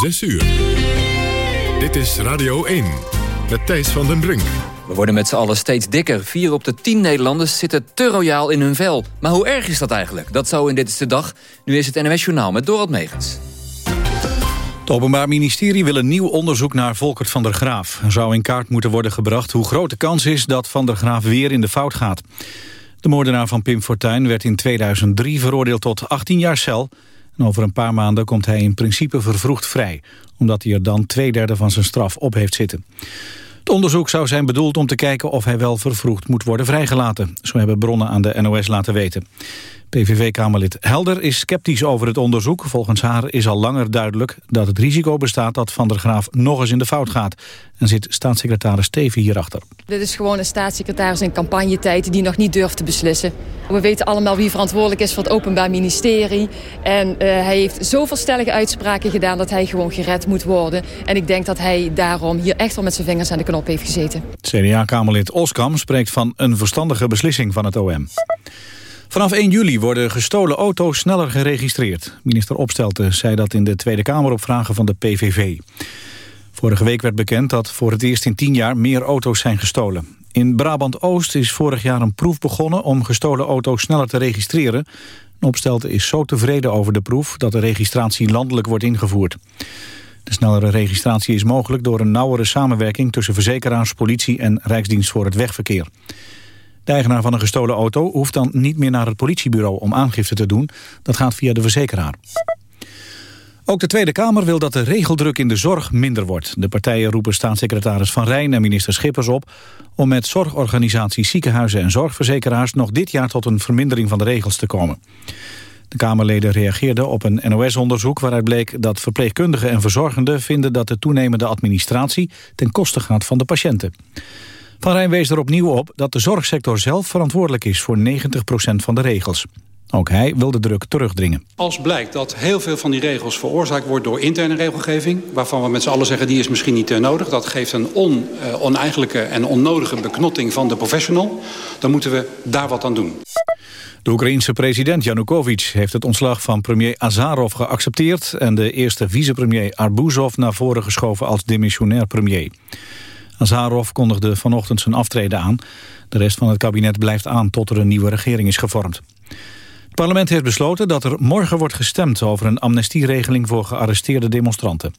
6 uur. Dit is Radio 1 met Thijs van den Brink. We worden met z'n allen steeds dikker. Vier op de tien Nederlanders zitten te royaal in hun vel. Maar hoe erg is dat eigenlijk? Dat zo in Dit is de Dag. Nu is het NMS Journaal met Dorot Megens. Het Openbaar Ministerie wil een nieuw onderzoek naar Volkert van der Graaf. Er zou in kaart moeten worden gebracht hoe groot de kans is dat van der Graaf weer in de fout gaat. De moordenaar van Pim Fortuyn werd in 2003 veroordeeld tot 18 jaar cel. Over een paar maanden komt hij in principe vervroegd vrij... omdat hij er dan twee derde van zijn straf op heeft zitten. Het onderzoek zou zijn bedoeld om te kijken of hij wel vervroegd moet worden vrijgelaten. Zo hebben bronnen aan de NOS laten weten. PVV-kamerlid Helder is sceptisch over het onderzoek. Volgens haar is al langer duidelijk dat het risico bestaat dat Van der Graaf nog eens in de fout gaat. En zit staatssecretaris Steven hierachter. Dit is gewoon een staatssecretaris in campagnetijd die nog niet durft te beslissen. We weten allemaal wie verantwoordelijk is voor het Openbaar Ministerie. En uh, hij heeft zoveel stellige uitspraken gedaan dat hij gewoon gered moet worden. En ik denk dat hij daarom hier echt wel met zijn vingers aan de knop heeft gezeten. CDA-kamerlid Oskam spreekt van een verstandige beslissing van het OM. Vanaf 1 juli worden gestolen auto's sneller geregistreerd. Minister Opstelten zei dat in de Tweede Kamer op vragen van de PVV. Vorige week werd bekend dat voor het eerst in 10 jaar meer auto's zijn gestolen. In Brabant-Oost is vorig jaar een proef begonnen om gestolen auto's sneller te registreren. Opstelten is zo tevreden over de proef dat de registratie landelijk wordt ingevoerd. De snellere registratie is mogelijk door een nauwere samenwerking tussen verzekeraars, politie en Rijksdienst voor het Wegverkeer. De eigenaar van een gestolen auto hoeft dan niet meer naar het politiebureau om aangifte te doen. Dat gaat via de verzekeraar. Ook de Tweede Kamer wil dat de regeldruk in de zorg minder wordt. De partijen roepen staatssecretaris Van Rijn en minister Schippers op... om met zorgorganisaties, ziekenhuizen en zorgverzekeraars... nog dit jaar tot een vermindering van de regels te komen. De Kamerleden reageerden op een NOS-onderzoek... waaruit bleek dat verpleegkundigen en verzorgenden vinden... dat de toenemende administratie ten koste gaat van de patiënten. Van Rijn wees er opnieuw op dat de zorgsector zelf verantwoordelijk is voor 90% van de regels. Ook hij wil de druk terugdringen. Als blijkt dat heel veel van die regels veroorzaakt wordt door interne regelgeving... waarvan we met z'n allen zeggen die is misschien niet nodig... dat geeft een on, uh, oneigenlijke en onnodige beknotting van de professional... dan moeten we daar wat aan doen. De Oekraïense president Yanukovych heeft het ontslag van premier Azarov geaccepteerd... en de eerste vicepremier Arbuzov naar voren geschoven als demissionair premier. Azarov kondigde vanochtend zijn aftreden aan. De rest van het kabinet blijft aan tot er een nieuwe regering is gevormd. Het parlement heeft besloten dat er morgen wordt gestemd... over een amnestieregeling voor gearresteerde demonstranten.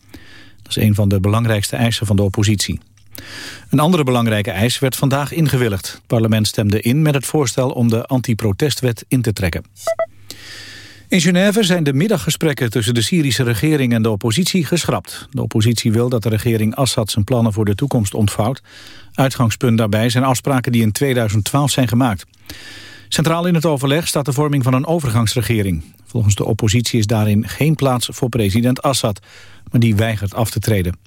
Dat is een van de belangrijkste eisen van de oppositie. Een andere belangrijke eis werd vandaag ingewilligd. Het parlement stemde in met het voorstel om de antiprotestwet in te trekken. In Genève zijn de middaggesprekken tussen de Syrische regering en de oppositie geschrapt. De oppositie wil dat de regering Assad zijn plannen voor de toekomst ontvouwt. Uitgangspunt daarbij zijn afspraken die in 2012 zijn gemaakt. Centraal in het overleg staat de vorming van een overgangsregering. Volgens de oppositie is daarin geen plaats voor president Assad, maar die weigert af te treden.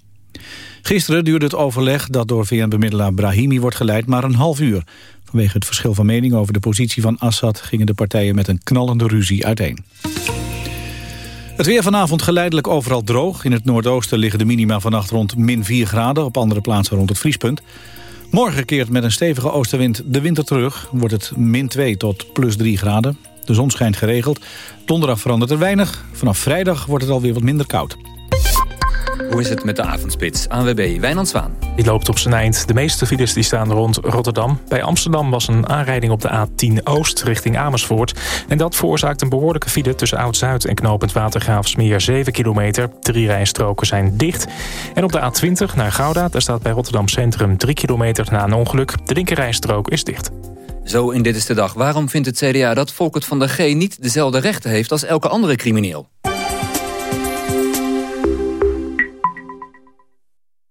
Gisteren duurde het overleg dat door VN-bemiddelaar Brahimi wordt geleid maar een half uur. Vanwege het verschil van mening over de positie van Assad... gingen de partijen met een knallende ruzie uiteen. Het weer vanavond geleidelijk overal droog. In het noordoosten liggen de minima vannacht rond min 4 graden... op andere plaatsen rond het vriespunt. Morgen keert met een stevige oostenwind de winter terug. Wordt het min 2 tot plus 3 graden. De zon schijnt geregeld. Donderdag verandert er weinig. Vanaf vrijdag wordt het alweer wat minder koud. Hoe is het met de avondspits? ANWB, Wijnand Zwaan. Die loopt op zijn eind. De meeste files die staan rond Rotterdam. Bij Amsterdam was een aanrijding op de A10 Oost richting Amersfoort. En dat veroorzaakt een behoorlijke file tussen Oud-Zuid en Knopend Watergraafsmeer 7 kilometer. Drie rijstroken zijn dicht. En op de A20 naar Gouda, daar staat bij Rotterdam Centrum 3 kilometer na een ongeluk. De linkerrijstrook is dicht. Zo in Dit is de Dag. Waarom vindt het CDA dat Volkert van der G niet dezelfde rechten heeft als elke andere crimineel?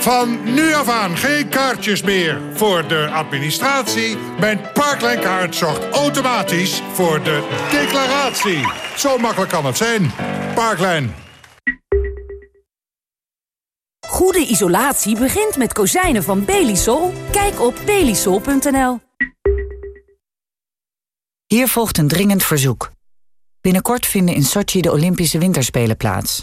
Van nu af aan geen kaartjes meer voor de administratie. Mijn Parkline-kaart zorgt automatisch voor de declaratie. Zo makkelijk kan het zijn. Parklijn. Goede isolatie begint met kozijnen van Belisol. Kijk op belisol.nl. Hier volgt een dringend verzoek. Binnenkort vinden in Sochi de Olympische Winterspelen plaats.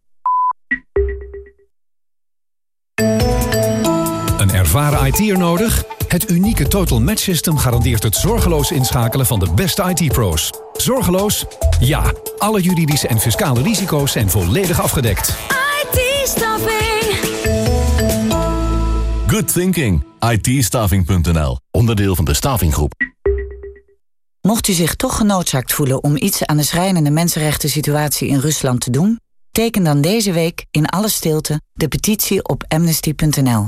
Ervaren IT'er nodig? Het unieke Total Match System garandeert het zorgeloos inschakelen van de beste IT-pro's. Zorgeloos? Ja. Alle juridische en fiscale risico's zijn volledig afgedekt. IT-staffing. Good thinking. it Onderdeel van de Stavinggroep. Mocht u zich toch genoodzaakt voelen om iets aan de schrijnende mensenrechten situatie in Rusland te doen, teken dan deze week in alle stilte de petitie op amnesty.nl.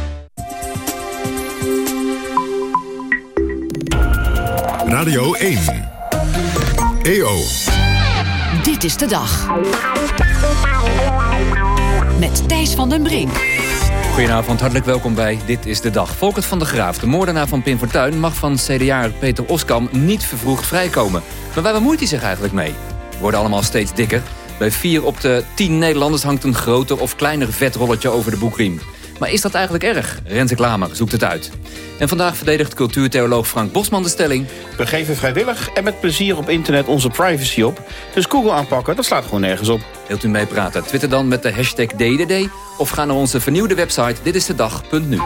Radio 1. EO. Dit is de dag. Met Thijs van den Brink. Goedenavond, hartelijk welkom bij Dit is de Dag. Volkert van der Graaf, de moordenaar van Pim Fortuyn... mag van CDA Peter Oskam niet vervroegd vrijkomen. Maar waar bemoeit hij zich eigenlijk mee? We worden allemaal steeds dikker. Bij vier op de tien Nederlanders hangt een groter of kleiner vetrolletje over de boekriem. Maar is dat eigenlijk erg? Renze Klamer zoekt het uit. En vandaag verdedigt cultuurtheoloog Frank Bosman de stelling... We geven vrijwillig en met plezier op internet onze privacy op. Dus Google aanpakken, dat slaat gewoon nergens op. Wilt u meepraten? Twitter dan met de hashtag DDD... of ga naar onze vernieuwde website ditistedag.nu.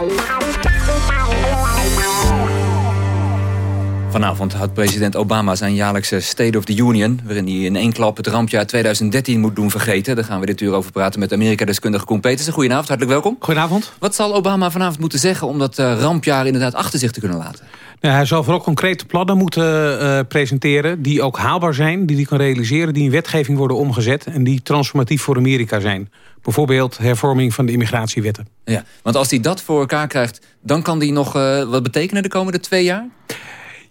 Vanavond houdt president Obama zijn jaarlijkse State of the Union... waarin hij in één klap het rampjaar 2013 moet doen vergeten. Daar gaan we dit uur over praten met Amerika-deskundige Koen Petersen. Goedenavond, hartelijk welkom. Goedenavond. Wat zal Obama vanavond moeten zeggen om dat uh, rampjaar inderdaad achter zich te kunnen laten? Nou, hij zal vooral concrete plannen moeten uh, presenteren... die ook haalbaar zijn, die hij kan realiseren... die in wetgeving worden omgezet en die transformatief voor Amerika zijn. Bijvoorbeeld hervorming van de immigratiewetten. Ja, want als hij dat voor elkaar krijgt... dan kan hij nog uh, wat betekenen de komende twee jaar?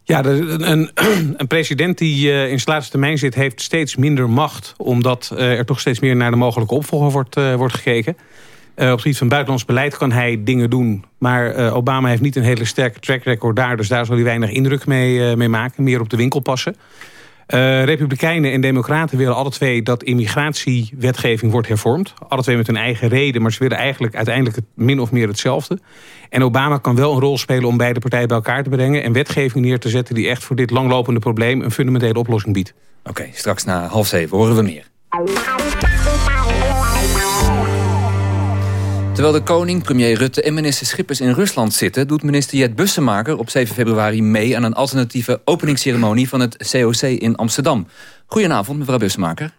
Ja, een, een, president die uh, in zijn laatste termijn zit... heeft steeds minder macht... omdat uh, er toch steeds meer naar de mogelijke opvolger wordt, uh, wordt gekeken. op het gebied van buitenlands beleid kan hij dingen doen. Maar Obama heeft niet een hele sterke track record daar... dus daar zal hij weinig indruk mee, mee maken. Meer op de winkel passen. Uh, Republikeinen en Democraten willen alle twee dat immigratiewetgeving wordt hervormd. Alle twee met hun eigen reden, maar ze willen eigenlijk uiteindelijk het, min of meer hetzelfde. En Obama kan wel een rol spelen om beide partijen bij elkaar te brengen... en wetgeving neer te zetten die echt voor dit langlopende probleem... een fundamentele oplossing biedt. Oké, straks na half zeven horen we meer. Terwijl de koning, premier Rutte en minister Schippers in Rusland zitten... doet minister Jet Bussemaker op 7 februari mee... aan een alternatieve openingsceremonie van het COC in Amsterdam. Goedenavond, mevrouw Bussemaker.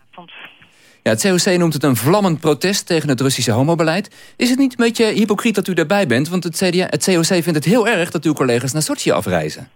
Ja, het COC noemt het een vlammend protest tegen het Russische homobeleid. Is het niet een beetje hypocriet dat u daarbij bent? Want het, CDA, het COC vindt het heel erg dat uw collega's naar Sochi afreizen.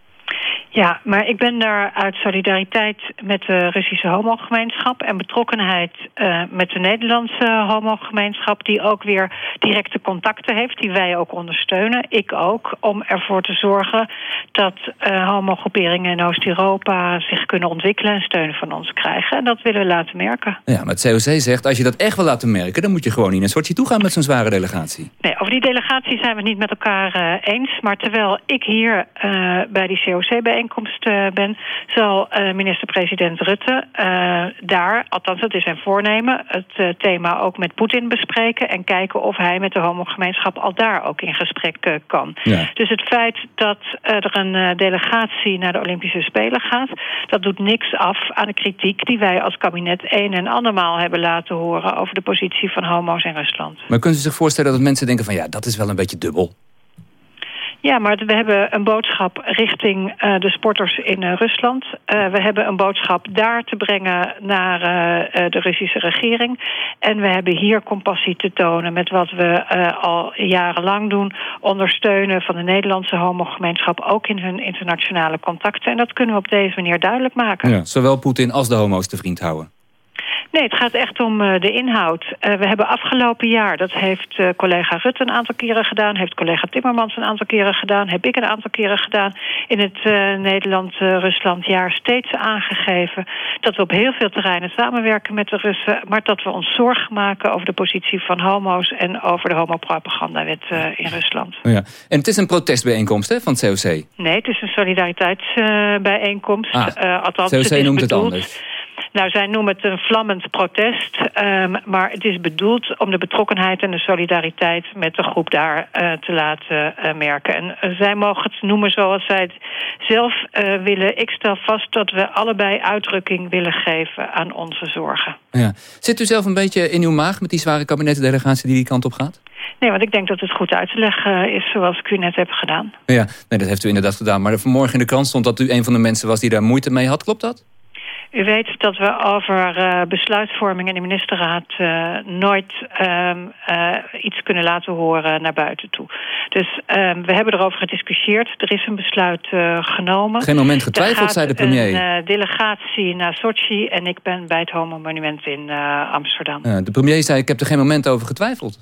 Ja, maar ik ben daar uit solidariteit met de Russische homogemeenschap... en betrokkenheid uh, met de Nederlandse homogemeenschap... die ook weer directe contacten heeft, die wij ook ondersteunen. Ik ook, om ervoor te zorgen dat uh, homogroeperingen in Oost-Europa... zich kunnen ontwikkelen en steun van ons krijgen. En dat willen we laten merken. Ja, maar het COC zegt, als je dat echt wil laten merken... dan moet je gewoon niet naar Sochi toe gaan met zo'n zware delegatie. Nee, over die delegatie zijn we het niet met elkaar uh, eens. Maar terwijl ik hier bij die COC bij bijeenkomst uh, ben... zal uh, minister-president Rutte uh, daar, althans dat is zijn voornemen... het thema ook met Poetin bespreken... en kijken of hij met de homogemeenschap al daar ook in gesprek kan. Ja. Dus het feit dat er een delegatie naar de Olympische Spelen gaat... dat doet niks af aan de kritiek die wij als kabinet... een en andermaal hebben laten horen... over de positie van homo's in Rusland. Maar kunt u zich voorstellen dat mensen denken van... ja, dat is wel een beetje dubbel? Ja, maar we hebben een boodschap richting uh, de sporters in uh, Rusland. Uh, we hebben een boodschap daar te brengen naar de Russische regering. En we hebben hier compassie te tonen met wat we al jarenlang doen. Ondersteunen van de Nederlandse homogemeenschap ook in hun internationale contacten. En dat kunnen we op deze manier duidelijk maken. Ja, zowel Poetin als de homo's te vriend houden. Nee, het gaat echt om uh, de inhoud. Uh, we hebben afgelopen jaar, dat heeft uh, collega Rutte een aantal keren gedaan... heeft collega Timmermans een aantal keren gedaan... heb ik een aantal keren gedaan in het Nederland-Rusland-jaar... steeds aangegeven dat we op heel veel terreinen samenwerken met de Russen... maar dat we ons zorgen maken over de positie van homo's... en over de homopropagandawet in Rusland. Oh ja. En het is een protestbijeenkomst hè, van het COC? Nee, het is een solidariteitsbijeenkomst. Ah, althans, COC het noemt bedoeld, het anders. Nou, zij noemen het een vlammend protest. Um, maar het is bedoeld om de betrokkenheid en de solidariteit met de groep daar uh, te laten uh, merken. En uh, zij mogen het noemen zoals zij het zelf willen. Ik stel vast dat we allebei uitdrukking willen geven aan onze zorgen. Ja. Zit u zelf een beetje in uw maag met die zware kabinettendelegatie die die kant op gaat? Nee, want ik denk dat het goed uit te leggen is zoals ik u net heb gedaan. Ja, nee, dat heeft u inderdaad gedaan. Maar vanmorgen in de krant stond dat u een van de mensen was die daar moeite mee had. Klopt dat? U weet dat we over uh, besluitvorming in de ministerraad uh, nooit um, uh, iets kunnen laten horen naar buiten toe. Dus um, we hebben erover gediscussieerd. Er is een besluit genomen. Geen moment getwijfeld, zei de premier. een delegatie naar Sochi en ik ben bij het Homo Monument in Amsterdam. de premier zei, ik heb er geen moment over getwijfeld.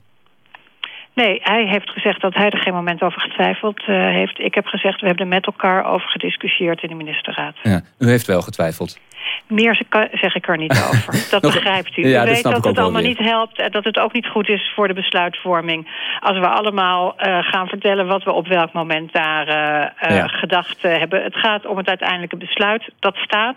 Nee, hij heeft gezegd dat hij er geen moment over getwijfeld heeft. Ik heb gezegd, we hebben er met elkaar over gediscussieerd in de ministerraad. Ja, u heeft wel getwijfeld. Meer zeg ik er niet over. Dat begrijpt u. Ja, u weet dat het allemaal weer. niet helpt en dat het ook niet goed is voor de besluitvorming. Als we allemaal uh, gaan vertellen wat we op welk moment daar uh, ja. gedacht hebben. Het gaat om het uiteindelijke besluit. Dat staat.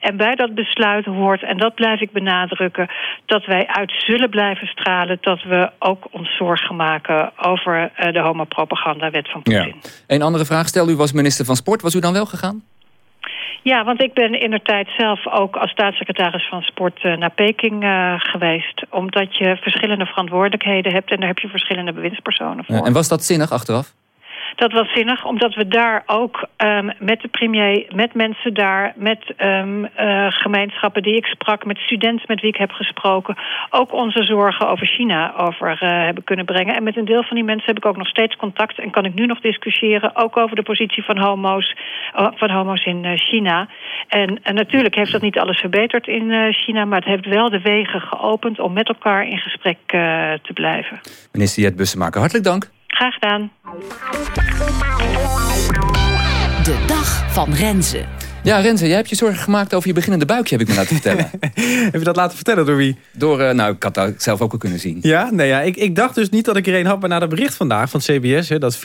En bij dat besluit hoort, en dat blijf ik benadrukken... dat wij uit zullen blijven stralen... dat we ook ons zorgen maken over de homopropagandawet van Poetin. Ja. Een andere vraag. Stel u was minister van Sport. Was u dan wel gegaan? Ja, want ik ben in de tijd zelf ook als staatssecretaris van Sport uh, naar Peking uh, geweest. Omdat je verschillende verantwoordelijkheden hebt en daar heb je verschillende bewindspersonen voor. Ja, en was dat zinnig achteraf? Dat was zinnig, omdat we daar ook um, met de premier, met mensen daar, met um, uh, gemeenschappen die ik sprak, met studenten met wie ik heb gesproken, ook onze zorgen over China over uh, hebben kunnen brengen. En met een deel van die mensen heb ik ook nog steeds contact en kan ik nu nog discussiëren, ook over de positie van homo's, uh, van homo's in China. En, en, natuurlijk heeft dat niet alles verbeterd in China, maar het heeft wel de wegen geopend om met elkaar in gesprek te blijven. Minister Jet Bussemaker, hartelijk dank. Graag gedaan. De dag van Renze. Ja, Renze, jij hebt je zorgen gemaakt over je beginnende buikje, heb ik me laten vertellen. heb je dat laten vertellen door wie? Door, uh, nou, ik had dat zelf ook al kunnen zien. Ja, nee, ja ik, ik dacht dus niet dat ik er een had, maar na dat bericht vandaag van CBS... Hè, dat 40%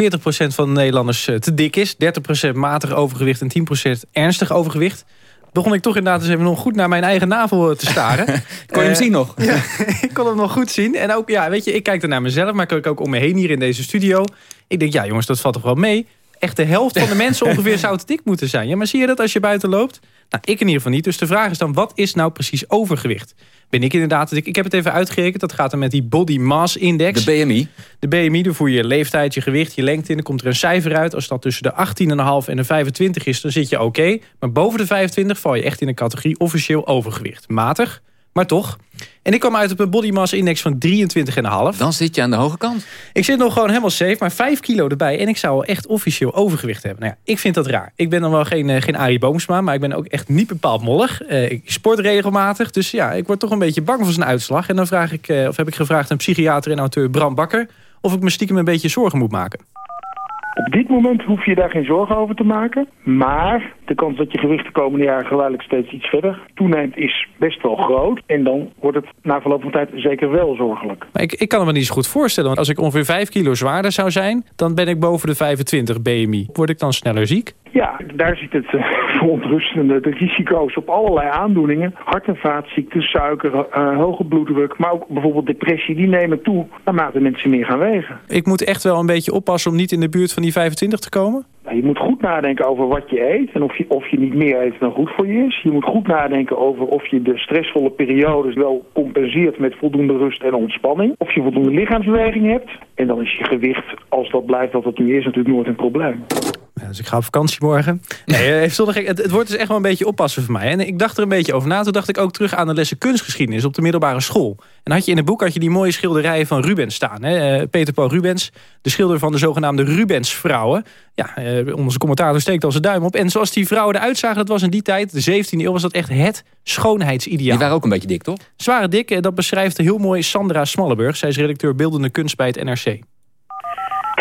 van de Nederlanders uh, te dik is, 30% matig overgewicht en 10% ernstig overgewicht begon ik toch inderdaad eens even nog goed naar mijn eigen navel te staren. kon je hem uh, zien nog? Ja, ik kon hem nog goed zien. En ook, ja, weet je, ik kijk er naar mezelf, maar kijk ook om me heen hier in deze studio. Ik denk, ja jongens, dat valt toch wel mee. Echt de helft van de mensen ongeveer zou te dik moeten zijn. Ja, maar zie je dat als je buiten loopt? Nou, ik in ieder geval niet. Dus de vraag is dan, wat is nou precies overgewicht? Ben ik inderdaad, ik, ik heb het even uitgerekend. Dat gaat dan met die Body Mass Index. De BMI. De BMI, daar voer je leeftijd, je gewicht, je lengte in. Dan komt er een cijfer uit. Als dat tussen de 18,5 en de 25 is, dan zit je oké. Okay. Maar boven de 25 val je echt in de categorie officieel overgewicht. Matig, maar toch. En ik kwam uit op een body mass index van 23,5. Dan zit je aan de hoge kant. Ik zit nog gewoon helemaal safe, maar 5 kilo erbij. En ik zou wel echt officieel overgewicht hebben. Nou ja, ik vind dat raar. Ik ben dan wel geen, uh, geen Arie Boomsma, maar ik ben ook echt niet bepaald mollig. Uh, ik sport regelmatig, dus ja, ik word toch een beetje bang voor zijn uitslag. En dan vraag ik, uh, of heb ik gevraagd aan psychiater en auteur Bram Bakker... of ik me stiekem een beetje zorgen moet maken. Op dit moment hoef je daar geen zorgen over te maken. Maar de kans dat je gewicht de komende jaren geleidelijk steeds iets verder toeneemt is best wel groot. En dan wordt het na verloop van tijd zeker wel zorgelijk. Maar ik, ik kan me niet zo goed voorstellen. Want als ik ongeveer 5 kilo zwaarder zou zijn, dan ben ik boven de 25 BMI. Word ik dan sneller ziek? Ja, daar zit het uh, verontrustende, de risico's op allerlei aandoeningen. Hart- en vaatziekten, suiker, uh, hoge bloeddruk, maar ook bijvoorbeeld depressie, die nemen toe naarmate mensen meer gaan wegen. Ik moet echt wel een beetje oppassen om niet in de buurt van die 25 te komen? Nou, je moet goed nadenken over wat je eet en of je, of je niet meer eet dan goed voor je is. Je moet goed nadenken over of je de stressvolle periodes wel compenseert met voldoende rust en ontspanning. Of je voldoende lichaamsbeweging hebt. En dan is je gewicht, als dat blijft wat het nu is, natuurlijk nooit een probleem. Ja, dus ik ga op vakantie morgen. Nee, eh, het, het, wordt dus echt wel een beetje oppassen voor mij. En ik dacht er een beetje over na. Toen dacht ik ook terug aan de lessen kunstgeschiedenis op de middelbare school. En had je in het boek had je die mooie schilderijen van Rubens staan. Hè? Eh, Peter Paul Rubens, de schilder van de zogenaamde Rubensvrouwen. Ja, eh, onze commentator steekt al zijn duim op. En zoals die vrouwen eruit zagen, dat was in die tijd, de 17e eeuw, was dat echt het schoonheidsideaal. Die waren ook een beetje dik, toch? Zware dik, en dat beschrijft heel mooi Sandra Smallenburg. Zij is redacteur beeldende kunst bij het NRC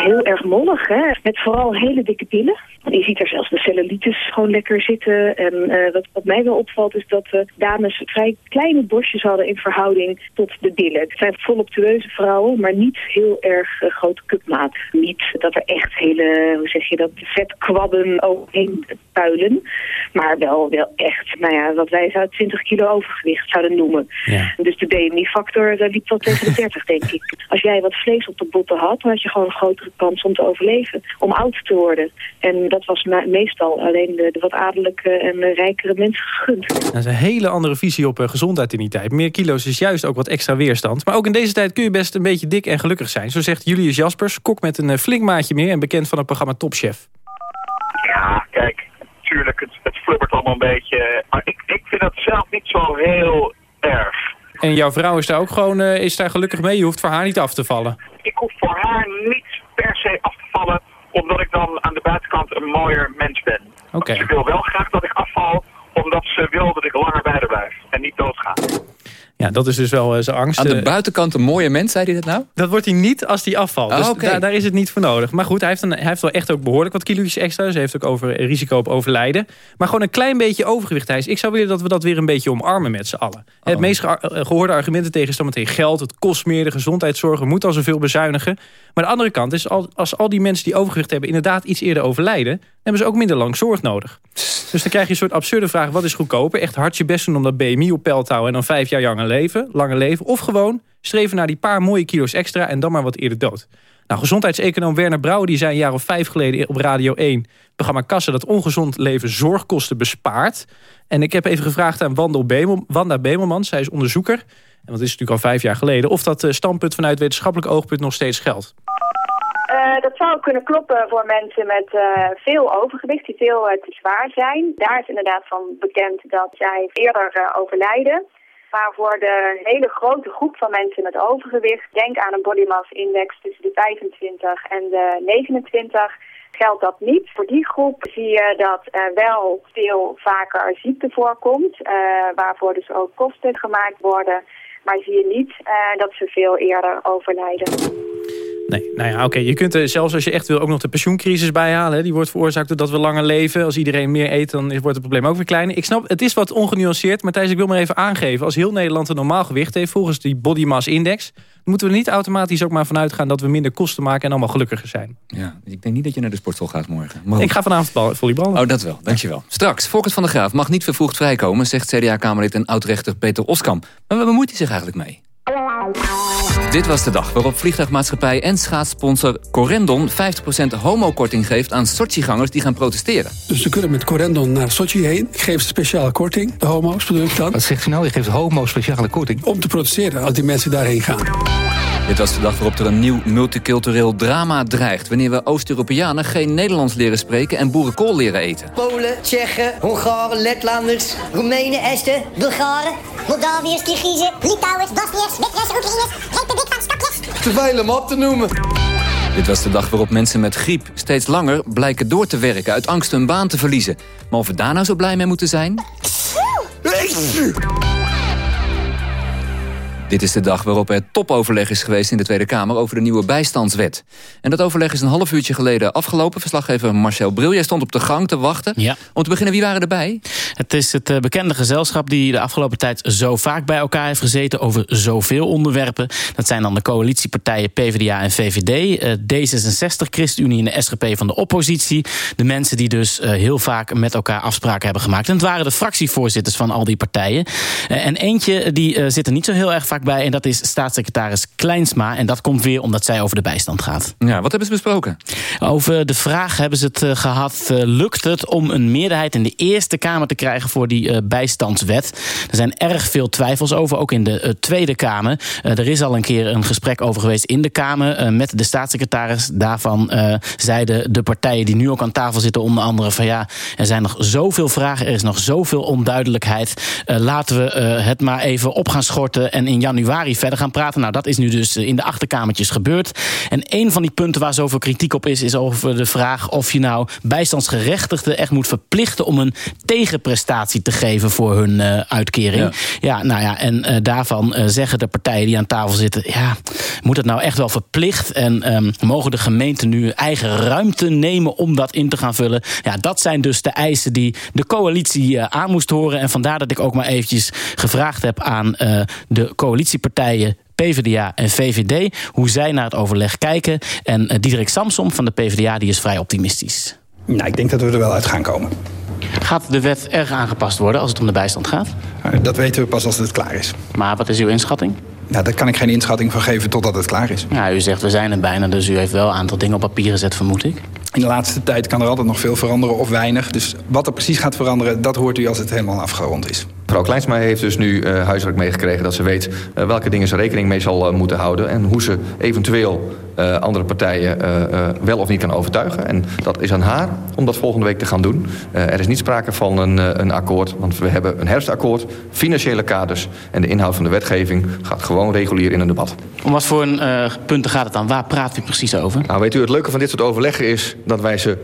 heel erg mollig, hè? met vooral hele dikke pillen. Je ziet er zelfs de cellulitis gewoon lekker zitten. En uh, wat, wat, mij wel opvalt is dat uh, dames vrij kleine borstjes hadden in verhouding tot de billen. Het zijn voluptueuze vrouwen, maar niet heel erg uh, grote cupmaat. Niet dat er echt hele, hoe zeg je dat, vetkwabben overheen puilen. Maar wel, wel echt, nou ja, wat wij zouden 20 kilo overgewicht zouden noemen. Ja. Dus de BMI-factor liep wel tegen de 30, denk ik. Als jij wat vlees op de botten had, dan had je gewoon een grotere kans om te overleven. Om oud te worden. En dat was meestal alleen de, de wat adellijke en rijkere mensen gegund. Dat is een hele andere visie op uh, gezondheid in die tijd. Meer kilo's is juist ook wat extra weerstand. Maar ook in deze tijd kun je best een beetje dik en gelukkig zijn. Zo zegt Julius Jaspers, kok met een uh, flink maatje meer... en bekend van het programma Topchef. Ja, kijk, natuurlijk, het, het flubbert allemaal een beetje. Maar ik, ik vind het zelf niet zo heel erg. En jouw vrouw is daar ook gewoon is daar gelukkig mee? Je hoeft voor haar niet af te vallen? Ik hoef voor haar niet per se af te vallen omdat ik dan aan de buitenkant een mooier mens ben. Okay. Ze wil wel graag dat ik afval, omdat ze wil dat ik langer bij haar blijf en niet doodga. Ja, dat is dus wel uh, zijn angst. Aan de buitenkant een mooie mens, zei hij dat nou? Dat wordt hij niet als hij afvalt. Oh, dus okay. daar, daar, is het niet voor nodig. Maar goed, hij heeft, een, hij heeft wel echt ook behoorlijk wat kilo's extra. Dus hij heeft ook over risico op overlijden. Maar gewoon een klein beetje overgewicht. Hij is. Ik zou willen dat we dat weer een beetje omarmen met z'n allen. Oh. Het meest gehoorde argumenten tegen is dan meteen geld. Het kost meer, de gezondheidszorg. We moeten al zoveel bezuinigen. Maar de andere kant is, als al die mensen die overgewicht hebben... inderdaad iets eerder overlijden... hebben ze ook minder lang zorg nodig. Dus dan krijg je een soort absurde vraag. Wat is goedkoper? Echt hard je best doen om dat BMI op peil te houden... en dan vijf jaar langer leven, langer leven. Of gewoon streven naar die paar mooie kilo's extra... en dan maar wat eerder dood. Nou, gezondheidseconoom Werner Brouwer die zei een jaar of vijf geleden op Radio 1... programma Kassen dat ongezond leven zorgkosten bespaart. En ik heb even gevraagd aan Wanda Bemelman. Zij is onderzoeker. En dat is natuurlijk al vijf jaar geleden. Of dat standpunt vanuit wetenschappelijk oogpunt nog steeds geldt. Uh, dat zou kunnen kloppen voor mensen met uh, veel overgewicht, die veel te zwaar zijn. Daar is inderdaad van bekend dat zij eerder overlijden. Maar voor de hele grote groep van mensen met overgewicht, denk aan een body mass index tussen de 25 en de 29, geldt dat niet. Voor die groep zie je dat wel veel vaker ziekte voorkomt, waarvoor dus ook kosten gemaakt worden. Maar zie je niet dat ze veel eerder overlijden. Nee, nou ja, oké. Okay. Je kunt er zelfs als je echt wil ook nog de pensioencrisis bijhalen. Hè. Die wordt veroorzaakt doordat we langer leven. Als iedereen meer eet, dan wordt het probleem ook weer kleiner. Ik snap, het is wat ongenuanceerd. Maar Thijs, ik wil maar even aangeven. Als heel Nederland een normaal gewicht heeft volgens die body mass index... moeten we niet automatisch ook maar vanuit gaan dat we minder kosten maken... en allemaal gelukkiger zijn. Ja, ik denk niet dat je naar de sportschool gaat morgen. Maar ik ga vanavond volleyballen. Oh, dat wel. Dankjewel. Straks, Volkert van der Graaf mag niet vervroegd vrijkomen... zegt CDA-kamerlid en oud-rechter Peter Oskam. Maar waar bemoeit hij zich eigenlijk mee? Dit was de dag waarop vliegtuigmaatschappij en schaatssponsor Corendon 50% homokorting geeft aan Sochi-gangers die gaan protesteren. Dus ze kunnen met Corendon naar Sochi heen. Ik geef ze speciale korting, de homo's bedoel ik dan. Wat zegt u nou? Je geeft homo's speciale korting? Om te protesteren als die mensen daarheen gaan. Dit was de dag waarop er een nieuw multicultureel drama dreigt... wanneer we Oost-Europeanen geen Nederlands leren spreken... en boerenkool leren eten. Polen, Tsjechen, Hongaren, Letlanders, Roemenen, Esten, Bulgaren... Moldaviërs, Kirgizen, Litouwers, Te veel om op te noemen. Dit was de dag waarop mensen met griep steeds langer blijken door te werken... uit angst hun baan te verliezen. Maar of we daar nou zo blij mee moeten zijn? Dit is de dag waarop er topoverleg is geweest in de Tweede Kamer... over de nieuwe bijstandswet. En dat overleg is een half uurtje geleden afgelopen. Verslaggever Marcel Bril, jij stond op de gang te wachten. Ja. Om te beginnen, wie waren erbij? Het is het eh, bekende gezelschap die de afgelopen tijd zo vaak bij elkaar heeft gezeten... over zoveel onderwerpen. Dat zijn dan de coalitiepartijen PvdA en VVD... eh, D66, ChristenUnie en de SGP van de oppositie. De mensen die dus eh, heel vaak met elkaar afspraken hebben gemaakt. En het waren de fractievoorzitters van al die partijen. En eentje die zit er niet zo heel erg vaak bij... en dat is staatssecretaris Kleinsma. En dat komt weer omdat zij over de bijstand gaat. Ja, wat hebben ze besproken? Over de vraag hebben ze het eh, gehad... eh, lukt het om een meerderheid in de Eerste Kamer te krijgen... voor die eh, bijstandswet? Er zijn erg veel twijfels over, ook in de Tweede Kamer. Er is al een keer een gesprek over geweest in de Kamer... met de staatssecretaris. Daarvan zeiden de partijen die nu ook aan tafel zitten... onder andere van ja, er zijn nog zoveel vragen... er is nog zoveel onduidelijkheid. Laten we het maar even op gaan schorten... en in januari verder gaan praten. Nou, dat is nu dus in de achterkamertjes gebeurd. En een van die punten waar zoveel kritiek op is... is over de vraag of je nou bijstandsgerechtigden echt moet verplichten... om een tegenprestatie te geven voor hun eh, uitkering. Ja. Ja. nou ja, en eh, daarvan eh, zeggen de partijen die aan tafel zitten... ja, moet het nou echt wel verplicht? En ehm, mogen de gemeenten nu eigen ruimte nemen om dat in te gaan vullen? Ja, dat zijn dus de eisen die de coalitie aan moest horen. En vandaar dat ik ook maar eventjes gevraagd heb aan de coalitiepartijen... PvdA en VVD, hoe zij naar het overleg kijken. En eh, Diederik Samsom van de PvdA die is vrij optimistisch. Nou, ik denk dat we er wel uit gaan komen. Gaat de wet erg aangepast worden als het om de bijstand gaat? Maar Dat weten we pas als het klaar is. Maar wat is uw inschatting? Nou, daar kan ik geen inschatting van geven totdat het klaar is. Ja, u zegt we zijn er bijna, dus u heeft wel een aantal dingen op papier gezet, vermoed ik. In de laatste tijd kan er altijd nog veel veranderen of weinig. Dus wat er precies gaat veranderen, dat hoort u als het helemaal afgerond is. Mevrouw Kleinsma heeft dus nu uh, huiswerk meegekregen dat ze weet uh, welke dingen ze rekening mee zal uh, moeten houden. En hoe ze eventueel andere partijen wel of niet kan overtuigen. En dat is aan haar om dat volgende week te gaan doen. er is niet sprake van een, een akkoord, want we hebben een herfstakkoord, financiële kaders. En de inhoud van de wetgeving gaat gewoon regulier in een debat. Om wat voor een, punten gaat het dan? Waar praat u precies over? Nou, weet u, het leuke van dit soort overleggen is dat wij ze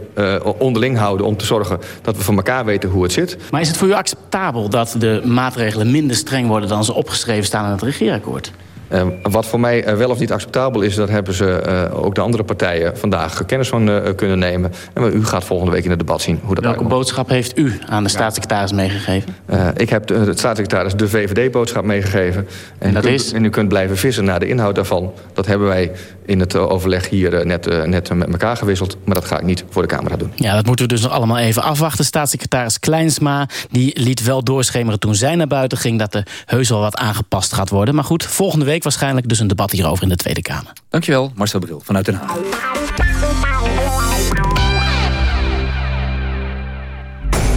onderling houden om te zorgen dat we van elkaar weten hoe het zit. Maar is het voor u acceptabel dat de maatregelen minder streng worden dan ze opgeschreven staan in het regeerakkoord? Uh, wat voor mij uh, wel of niet acceptabel is... dat hebben ze uh, ook de andere partijen vandaag kennis van kunnen nemen. En u gaat volgende week in het debat zien hoe dat Welke boodschap heeft u aan de staatssecretaris meegegeven? ik heb de, de staatssecretaris de VVD-boodschap meegegeven. En, en dat u kunt, is? En u kunt blijven vissen naar de inhoud daarvan. Dat hebben wij in het overleg hier net, net met elkaar gewisseld. Maar dat ga ik niet voor de camera doen. Ja, dat moeten we dus nog allemaal even afwachten. Staatssecretaris Kleinsma die liet wel doorschemeren toen zij naar buiten ging... dat er heus wel wat aangepast gaat worden. Maar goed, volgende week waarschijnlijk dus een debat hierover in de Tweede Kamer. Dankjewel, Marcel Bril vanuit Den Haag.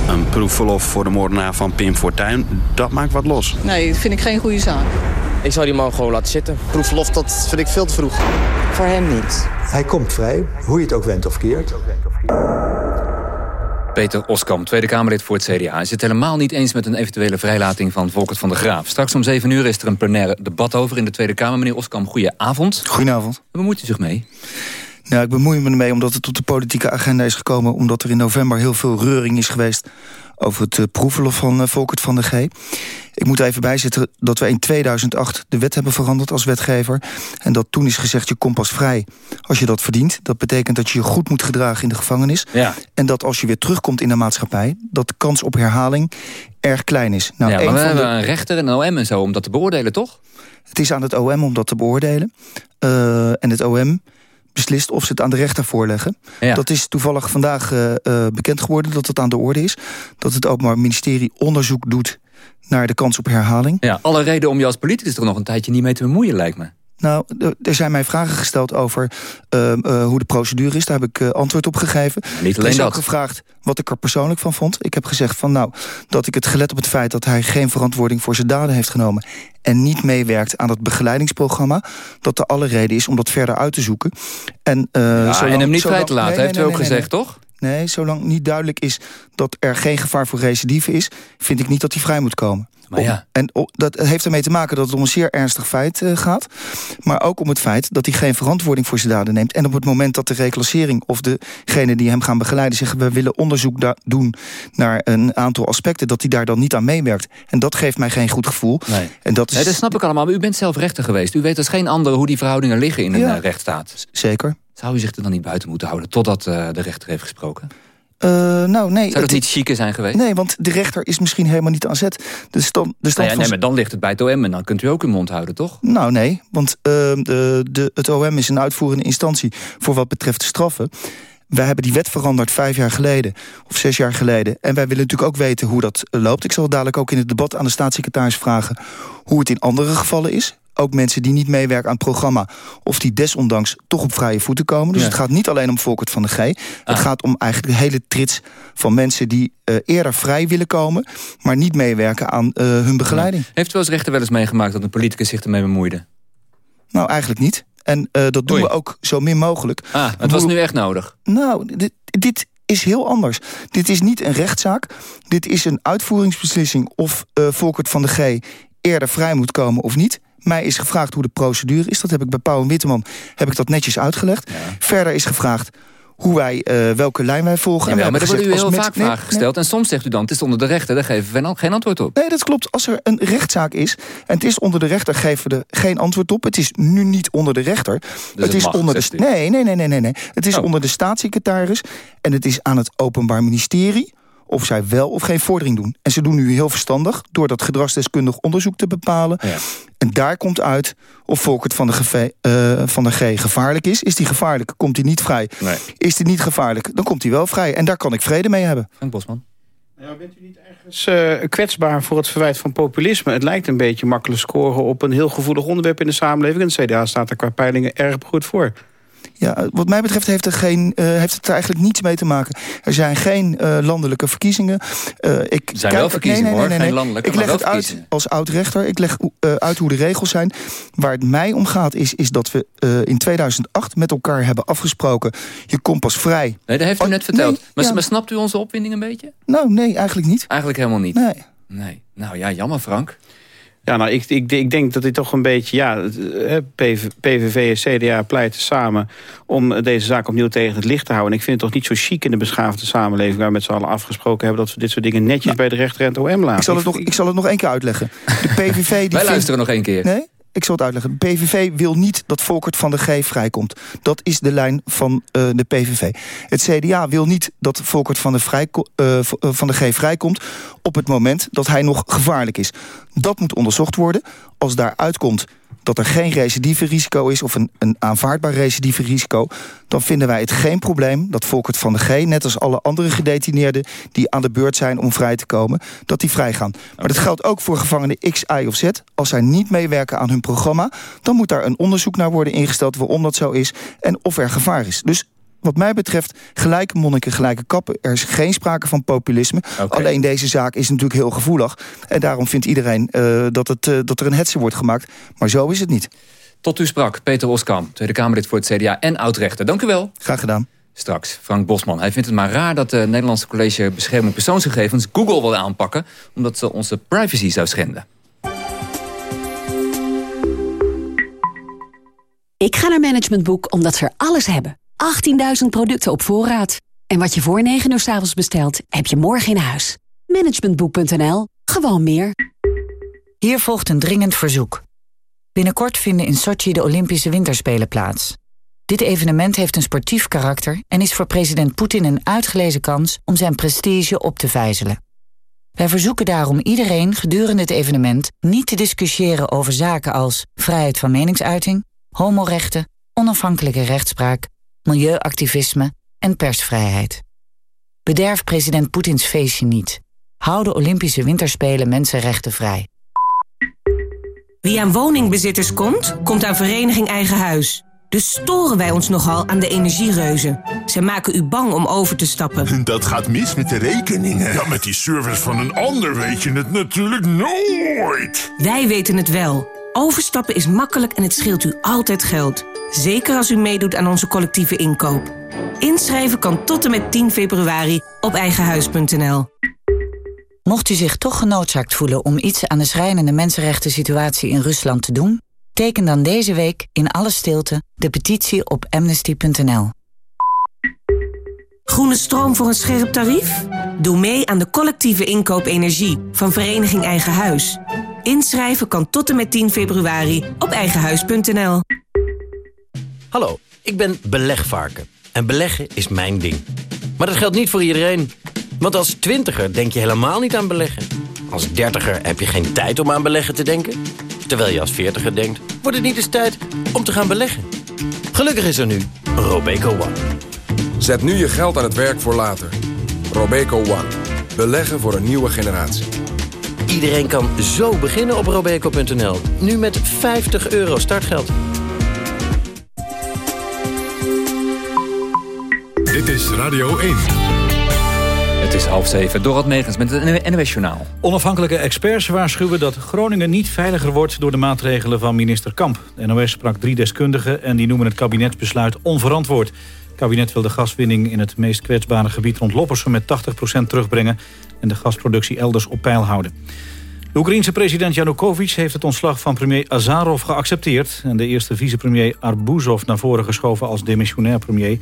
Een proefverlof voor de moordenaar van Pim Fortuyn, dat maakt wat los. Nee, dat vind ik geen goede zaak. Ik zou die man gewoon laten zitten. Proefverlof, dat vind ik veel te vroeg. Voor hem niet. Hij komt vrij, hoe je het ook went of keert. Peter Oskam, Tweede Kamerlid voor het CDA. Hij het helemaal niet eens met een eventuele vrijlating van Volkert van der Graaf. Straks om 7 uur is er een plenaire debat over in de Tweede Kamer. Meneer Oskam, goedenavond. Goedenavond. Waar bemoeit u zich mee? Nou, ik bemoei me ermee omdat het op de politieke agenda is gekomen... omdat er in november heel veel reuring is geweest... over het uh, proefverlof van uh, Volkert van der G. Ik moet er even bijzetten dat we in 2008 de wet hebben veranderd als wetgever. En dat toen is gezegd, je komt pas vrij als je dat verdient. Dat betekent dat je je goed moet gedragen in de gevangenis. Ja. En dat als je weer terugkomt in de maatschappij... dat de kans op herhaling erg klein is. Nou, ja, maar we hebben de... een rechter en een OM en zo om dat te beoordelen, toch? Het is aan het OM om dat te beoordelen. Uh, en het OM beslist of ze het aan de rechter voorleggen. Ja. Dat is toevallig vandaag uh, uh, bekend geworden dat het aan de orde is. Dat het Openbaar Ministerie onderzoek doet naar de kans op herhaling. Ja, alle reden om je als politicus er nog een tijdje niet mee te bemoeien, lijkt me. Nou, er zijn mij vragen gesteld over uh, uh, hoe de procedure is. Daar heb ik uh, antwoord op gegeven. Niet alleen er is dat. ook gevraagd wat ik er persoonlijk van vond. Ik heb gezegd van nou, dat ik het gelet op het feit... dat hij geen verantwoording voor zijn daden heeft genomen... en niet meewerkt aan het begeleidingsprogramma... dat er alle reden is om dat verder uit te zoeken. En, ja, zolang, en hem niet vrij te laten, nee, nee, heeft u nee, ook gezegd, toch? Nee, zolang niet duidelijk is dat er geen gevaar voor recidive is... vind ik niet dat hij vrij moet komen. Maar ja. En dat heeft ermee te maken dat het om een zeer ernstig feit eh, gaat. Maar ook om het feit dat hij geen verantwoording voor zijn daden neemt. En op het moment dat de reclassering of degene die hem gaan begeleiden... zeggen we willen onderzoek doen naar een aantal aspecten... dat hij daar dan niet aan meewerkt. En dat geeft mij geen goed gevoel. Nee. En dat is Nee, dat snap ik allemaal. Maar u bent zelf rechter geweest. U weet als geen andere hoe die verhoudingen liggen in een Ja. eh, rechtsstaat. zeker. Zou u zich er dan niet buiten moeten houden totdat eh, de rechter heeft gesproken? Eh, nou, nee. Zou dat het- niet chique zijn geweest? Nee, want de rechter is misschien helemaal niet aan zet. De stand, de stand Nou ja, nee, maar dan ligt het bij het OM en dan kunt u ook uw mond houden, toch? Nou nee, want uh, de, de, het OM is een uitvoerende instantie voor wat betreft de straffen. Wij hebben die wet veranderd vijf jaar geleden, of zes jaar geleden. En wij willen natuurlijk ook weten hoe dat loopt. Ik zal dadelijk ook in het debat aan de staatssecretaris vragen... hoe het in andere gevallen is. Ook mensen die niet meewerken aan het programma... of die desondanks toch op vrije voeten komen. Dus Ja. het gaat niet alleen om Volkert van de G. Het Ah. gaat om eigenlijk de hele trits van mensen... die uh, eerder vrij willen komen... maar niet meewerken aan uh, hun begeleiding. Heeft u als rechter wel eens meegemaakt dat een politicus zich ermee bemoeide? Nou, eigenlijk niet. En uh, dat doen we ook zo min mogelijk. Ah, het was nu echt nodig. Nou, dit, dit is heel anders. Dit is niet een rechtszaak. Dit is een uitvoeringsbeslissing of uh, Volkert van de G eerder vrij moet komen of niet. Mij is gevraagd hoe de procedure is. Dat heb ik bij Pauw en Witteman heb ik dat netjes uitgelegd. Ja. Verder is gevraagd hoe wij, uh, welke lijn wij volgen. Ja, en maar daar worden u heel vaak nee, vragen gesteld. En soms zegt u dan, het is onder de rechter. Daar geven we geen antwoord op. Nee, dat klopt. Als er een rechtszaak is en het is onder de rechter... geven we er geen antwoord op. Het is nu niet onder de rechter. Dus het, is mag, onder de nee, nee, nee, nee, nee, nee. Het is Oh. onder de staatssecretaris en het is aan het Openbaar Ministerie of zij wel of geen vordering doen. En ze doen nu heel verstandig door dat gedragsdeskundig onderzoek te bepalen. Ja. En daar komt uit of Volkert van de, geve- eh, van de G gevaarlijk is. Is die gevaarlijk, komt hij niet vrij. Nee. Is die niet gevaarlijk, dan komt hij wel vrij. En daar kan ik vrede mee hebben. Frank Bosman. Ja, bent u niet ergens uh, kwetsbaar voor het verwijt van populisme? Het lijkt een beetje makkelijk scoren op een heel gevoelig onderwerp in de samenleving. En de CDA staat er qua peilingen erg goed voor. Ja, wat mij betreft heeft, er geen, uh, heeft het er eigenlijk niets mee te maken. Er zijn geen uh, landelijke verkiezingen. Uh, ik zijn kijk, wel verkiezingen nee, nee, nee, hoor, nee, geen Ik leg het uit als oud-rechter. Ik leg uit hoe de regels zijn. Waar het mij om gaat is, is dat we in 2008 met elkaar hebben afgesproken... je komt pas vrij. Nee, dat heeft u Oh, net verteld. nee, maar, ja. maar snapt u onze opwinding een beetje? Nou, nee, eigenlijk niet. Eigenlijk helemaal niet? Nee. Nee. Nou ja, jammer Frank. Ja, nou, ik, ik, ik denk dat dit toch een beetje... Ja, het, PV, PVV en CDA pleiten samen om deze zaak opnieuw tegen het licht te houden. En ik vind het toch niet zo chic in de beschaafde samenleving... waar we met z'n allen afgesproken hebben... dat we dit soort dingen netjes Nou, bij de rechter en het OM laten. Ik zal, het nog, ik zal het nog één keer uitleggen. De PVV... Die Wij vindt- luisteren nog één keer. Nee? Ik zal het uitleggen. De PVV wil niet dat Volkert van de G vrijkomt. Dat is de lijn van uh, de PVV. Het CDA wil niet dat Volkert van de, vrij, uh, van de G vrijkomt... op het moment dat hij nog gevaarlijk is. Dat moet onderzocht worden. Als daar uitkomt dat er geen recidive-risico is... of een, een aanvaardbaar recidive-risico... dan vinden wij het geen probleem dat Volkert van de G... net als alle andere gedetineerden die aan de beurt zijn om vrij te komen... dat die vrijgaan. Maar dat geldt ook voor gevangenen X, Y of Z. Als zij niet meewerken aan hun programma... dan moet daar een onderzoek naar worden ingesteld waarom dat zo is... en of er gevaar is. Dus wat mij betreft, gelijke monniken, gelijke kappen. Er is geen sprake van populisme. Alleen deze zaak is natuurlijk heel gevoelig. En daarom vindt iedereen uh, dat, het, uh, dat er een hetze wordt gemaakt. Maar zo is het niet. Tot u sprak, Peter Oskam, Tweede Kamerlid voor het CDA en oud-rechter. Dank u wel. Graag gedaan. Straks, Frank Bosman. Hij vindt het maar raar dat de Nederlandse College Bescherming Persoonsgegevens... Google wil aanpakken, omdat ze onze privacy zou schenden. Ik ga naar Management Boek omdat ze er alles hebben. 18.000 producten op voorraad. En wat je voor 9 uur s avonds bestelt, heb je morgen in huis. Managementboek.nl. Gewoon meer. Hier volgt een dringend verzoek. Binnenkort vinden in Sochi de Olympische Winterspelen plaats. Dit evenement heeft een sportief karakter en is voor president Poetin een uitgelezen kans om zijn prestige op te vijzelen. Wij verzoeken daarom iedereen gedurende het evenement niet te discussiëren over zaken als vrijheid van meningsuiting, homorechten, onafhankelijke rechtspraak, milieuactivisme en persvrijheid. Bederf president Poetins feestje niet. Hou de Olympische Winterspelen mensenrechten vrij. Wie aan woningbezitters komt, komt aan Vereniging Eigen Huis. Dus storen wij ons nogal aan de energiereuzen. Ze maken u bang om over te stappen. Dat gaat mis met de rekeningen. Ja, met die service van een ander weet je het natuurlijk nooit. Wij weten het wel. Overstappen is makkelijk en het scheelt u altijd geld. Zeker als u meedoet aan onze collectieve inkoop. Inschrijven kan tot en met 10 februari op eigenhuis.nl. Mocht u zich toch genoodzaakt voelen om iets aan de schrijnende mensenrechten situatie in Rusland te doen, teken dan deze week in alle stilte de petitie op amnesty.nl. Groene stroom voor een scherp tarief? Doe mee aan de collectieve inkoop energie van Vereniging Eigen Huis. Inschrijven kan tot en met 10 februari op eigenhuis.nl. Hallo, ik ben belegvarken. En beleggen is mijn ding. Maar dat geldt niet voor iedereen. Want als twintiger denk je helemaal niet aan beleggen. Als dertiger heb je geen tijd om aan beleggen te denken. Terwijl je als veertiger denkt, wordt het niet eens tijd om te gaan beleggen. Gelukkig is er nu Robeco One. Zet nu je geld aan het werk voor later. Robeco One. Beleggen voor een nieuwe generatie. Iedereen kan zo beginnen op robeco.nl. Nu met 50 euro startgeld. Dit is Radio 1. Het is half zeven. Dorot Megens met het NWS Journaal. Onafhankelijke experts waarschuwen dat Groningen niet veiliger wordt... door de maatregelen van minister Kamp. De NOS sprak drie deskundigen en die noemen het kabinetsbesluit onverantwoord. Het kabinet wil de gaswinning in het meest kwetsbare gebied rond Loppersum... met 80% terugbrengen en de gasproductie elders op peil houden. De Oekraïense president Yanukovych heeft het ontslag van premier Azarov geaccepteerd... en de eerste vicepremier Arbuzov naar voren geschoven als demissionair premier.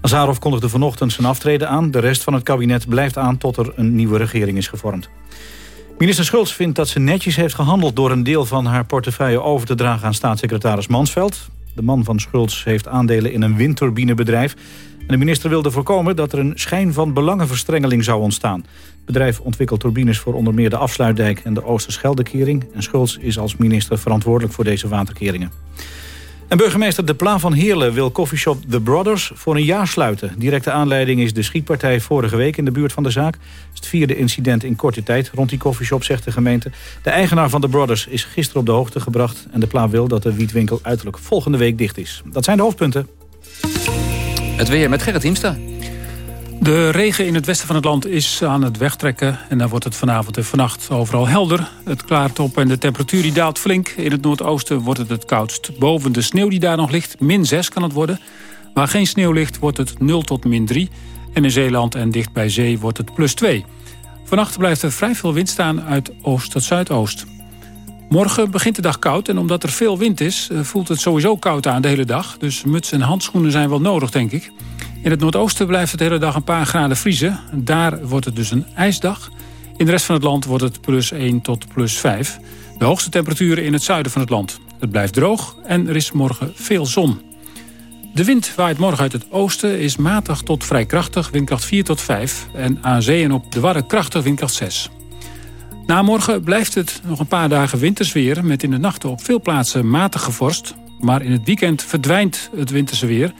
Azarov kondigde vanochtend zijn aftreden aan. De rest van het kabinet blijft aan tot er een nieuwe regering is gevormd. Minister Schultz vindt dat ze netjes heeft gehandeld... door een deel van haar portefeuille over te dragen aan staatssecretaris Mansveld. De man van Schultz heeft aandelen in een windturbinebedrijf... En de minister wilde voorkomen dat er een schijn van belangenverstrengeling zou ontstaan. Het bedrijf ontwikkelt turbines voor onder meer de Afsluitdijk en de Oosterscheldekering. En Schultz is als minister verantwoordelijk voor deze waterkeringen. Burgemeester De Pla van Heerlen wil koffieshop The Brothers voor een jaar sluiten. Directe aanleiding is de schietpartij vorige week in de buurt van de zaak. Het is het vierde incident in korte tijd rond die koffieshop, zegt de gemeente. De eigenaar van The Brothers is gisteren op de hoogte gebracht... en De Pla wil dat de wietwinkel uiterlijk volgende week dicht is. Dat zijn de hoofdpunten. Het weer met Gerrit Hiemsta. De regen in het westen van het land is aan het wegtrekken... en dan wordt het vanavond en vannacht overal helder. Het klaart op en de temperatuur die daalt flink. In het noordoosten wordt het het koudst. Boven de sneeuw die daar nog ligt, min 6 kan het worden. Waar geen sneeuw ligt, wordt het 0 tot min 3. En in Zeeland en dicht bij zee wordt het plus 2. Vannacht blijft er vrij veel wind staan uit oost tot zuidoost. Morgen begint de dag koud en omdat er veel wind is... Eh, voelt het sowieso koud aan de hele dag. Dus muts en handschoenen zijn wel nodig, denk ik. In het noordoosten blijft het de hele dag een paar graden vriezen. Daar wordt het dus een ijsdag. In de rest van het land wordt het plus 1 tot plus 5. De hoogste temperaturen in het zuiden van het land. Het blijft droog en er is morgen veel zon. De wind waait morgen uit het oosten, is matig tot vrij krachtig, windkracht 4 tot 5. En aan zee en op de Wadden krachtig, windkracht 6. Na morgen blijft het nog een paar dagen wintersweer... met in de nachten op veel plaatsen matige vorst. Maar in het weekend verdwijnt het winterse weer.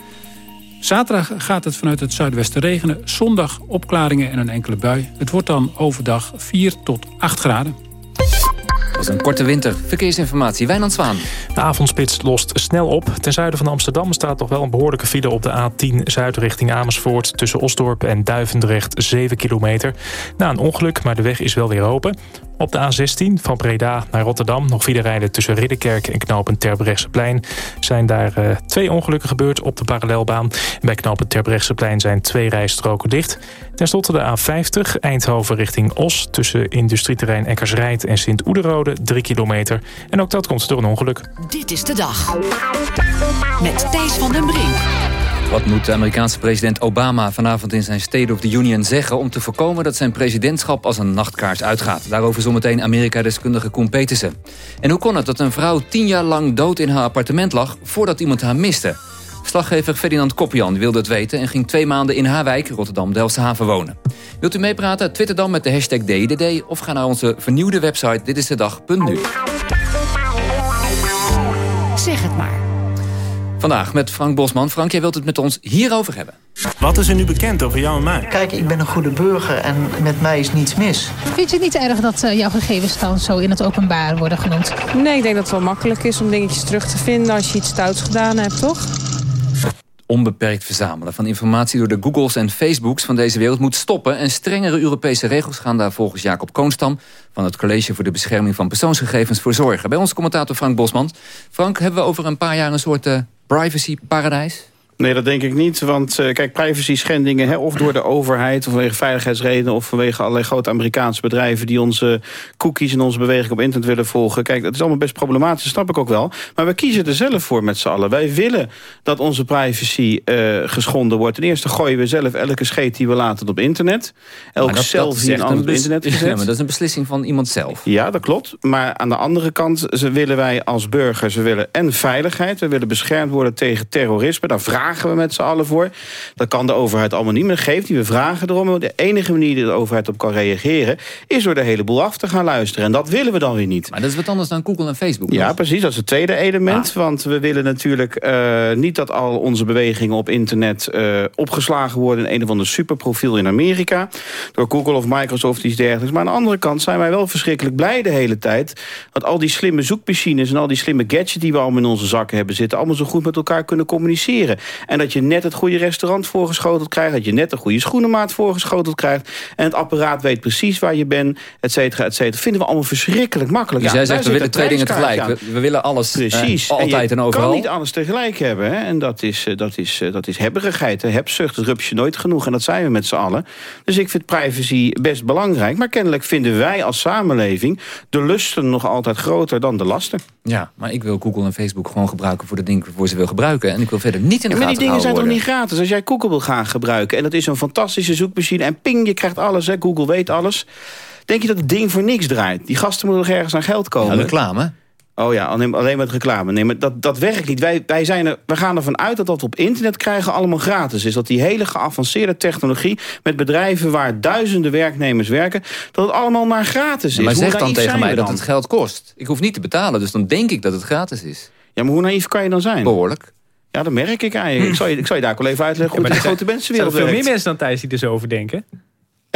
Zaterdag gaat het vanuit het zuidwesten regenen. Zondag opklaringen en een enkele bui. Het wordt dan overdag 4 tot 8 graden. Dat was een korte winter. Verkeersinformatie, Wijnand Zwaan. De avondspits lost snel op. Ten zuiden van Amsterdam staat nog wel een behoorlijke file op de A10 zuid richting Amersfoort. Tussen Osdorp en Duivendrecht 7 kilometer. Na een ongeluk, maar de weg is wel weer open. Op de A16 van Breda naar Rotterdam nog file rijden tussen Ridderkerk en knooppunt Terbrechtseplein. Zijn daar uh, twee ongelukken gebeurd op de parallelbaan. Bij knooppunt Terbrechtseplein zijn twee rijstroken dicht. Ten slotte de A50 Eindhoven richting Os tussen industrieterrein Eckersrijd en Sint-Oederode 3 kilometer. En ook dat komt door een ongeluk. Dit is de dag. Met Thijs van den Brink. Wat moet de Amerikaanse president Obama vanavond in zijn State of the Union zeggen... om te voorkomen dat zijn presidentschap als een nachtkaars uitgaat? Daarover zometeen Amerika-deskundige Koen Petersen. En hoe kon het dat een vrouw tien jaar lang dood in haar appartement lag... voordat iemand haar miste? Slaggever Ferdinand Koppian wilde het weten... en ging twee maanden in haar wijk, Rotterdam-Delftse Haven, wonen. Wilt u meepraten? Twitter dan met de hashtag DDD... of ga naar onze vernieuwde website ditistedag.nu. Zeg het maar. Vandaag met Frank Bosman. Frank, jij wilt het met ons hierover hebben. Wat is er nu bekend over jou en mij? Kijk, ik ben een goede burger en met mij is niets mis. Vind je het niet erg dat uh, jouw gegevens dan zo in het openbaar worden genoemd? Nee, ik denk dat het wel makkelijk is om dingetjes terug te vinden als je iets stouts gedaan hebt, toch? onbeperkt verzamelen van informatie door de Googles en Facebooks van deze wereld moet stoppen en strengere Europese regels gaan daar volgens Jacob Koonstam van het College voor de Bescherming van Persoonsgegevens voor zorgen. Bij onze commentator Frank Bosman. Frank, hebben we over een paar jaar een soort uh, privacy paradijs? Nee, dat denk ik niet. Want uh, kijk, privacy schendingen, hè, of door de overheid... of vanwege veiligheidsredenen... of vanwege allerlei grote Amerikaanse bedrijven... die onze cookies en onze beweging op internet willen volgen. Kijk, dat is allemaal best problematisch, snap ik ook wel. Maar we kiezen er zelf voor met z'n allen. Wij willen dat onze privacy uh, geschonden wordt. Ten eerste gooien we zelf elke scheet die we laten op internet. Elk dat, selfie dat op internet gezet. Ja, maar dat is een beslissing van iemand zelf. Ja, dat klopt. Maar aan de andere kant willen wij als burgers... we willen en veiligheid, we willen beschermd worden tegen terrorisme. Daar vragen vragen we met z'n allen voor. Dat kan de overheid allemaal niet meer. Die, we vragen erom. De enige manier die de overheid op kan reageren... is door de hele boel af te gaan luisteren. En dat willen we dan weer niet. Maar dat is wat anders dan Google en Facebook. Ja, precies. Dat is het tweede element. Ah. Want we willen natuurlijk uh, niet dat al onze bewegingen op internet... Uh, opgeslagen worden in een of ander superprofiel in Amerika. Door Google of Microsoft iets dergelijks. Maar aan de andere kant zijn wij wel verschrikkelijk blij de hele tijd... dat al die slimme zoekmachines en al die slimme gadgets... die we allemaal in onze zakken hebben zitten... allemaal zo goed met elkaar kunnen communiceren. En dat je net het goede restaurant voorgeschoteld krijgt. Dat je net de goede schoenenmaat voorgeschoteld krijgt. En het apparaat weet precies waar je bent, et cetera, et cetera. Vinden we allemaal verschrikkelijk makkelijk. Dus jij zegt, we willen twee dingen tegelijk. We, willen alles eh, precies. Eh, altijd en, en overal. kan niet alles tegelijk hebben. Hè? En dat is, uh, dat is, uh, dat is hebberigheid. Hè? Hebzucht, dat rupsje nooit genoeg. En dat zijn we met z'n allen. Dus ik vind privacy best belangrijk. Maar kennelijk vinden wij als samenleving... de lusten nog altijd groter dan de lasten. Ja, maar ik wil Google en Facebook gewoon gebruiken... voor de dingen waarvoor ze wil gebruiken. En ik wil verder niet in de die dingen zijn toch niet gratis? Als jij Google wil gaan gebruiken... en dat is een fantastische zoekmachine... en ping, je krijgt alles, hè, Google weet alles... denk je dat het ding voor niks draait? Die gasten moeten nog ergens aan geld komen. Ja, reclame. Oh ja, alleen met reclame. Nee, maar dat, dat werkt niet. Wij, wij zijn er, we gaan ervan uit dat dat op internet krijgen allemaal gratis is. Dat die hele geavanceerde technologie met bedrijven waar duizenden werknemers werken... dat het allemaal maar gratis is. maar zeg dan tegen mij dat het geld kost. Ik hoef niet te betalen, dus dan denk ik dat het gratis is. Ja, maar hoe naïef kan je dan zijn? Behoorlijk. Ja, dat merk ik eigenlijk. Ik zal je, ik zal je daar ook wel even uitleggen hoe ja, de grote mensenwereld werkt. Er veel meer mensen dan Thijs die er zo over denken.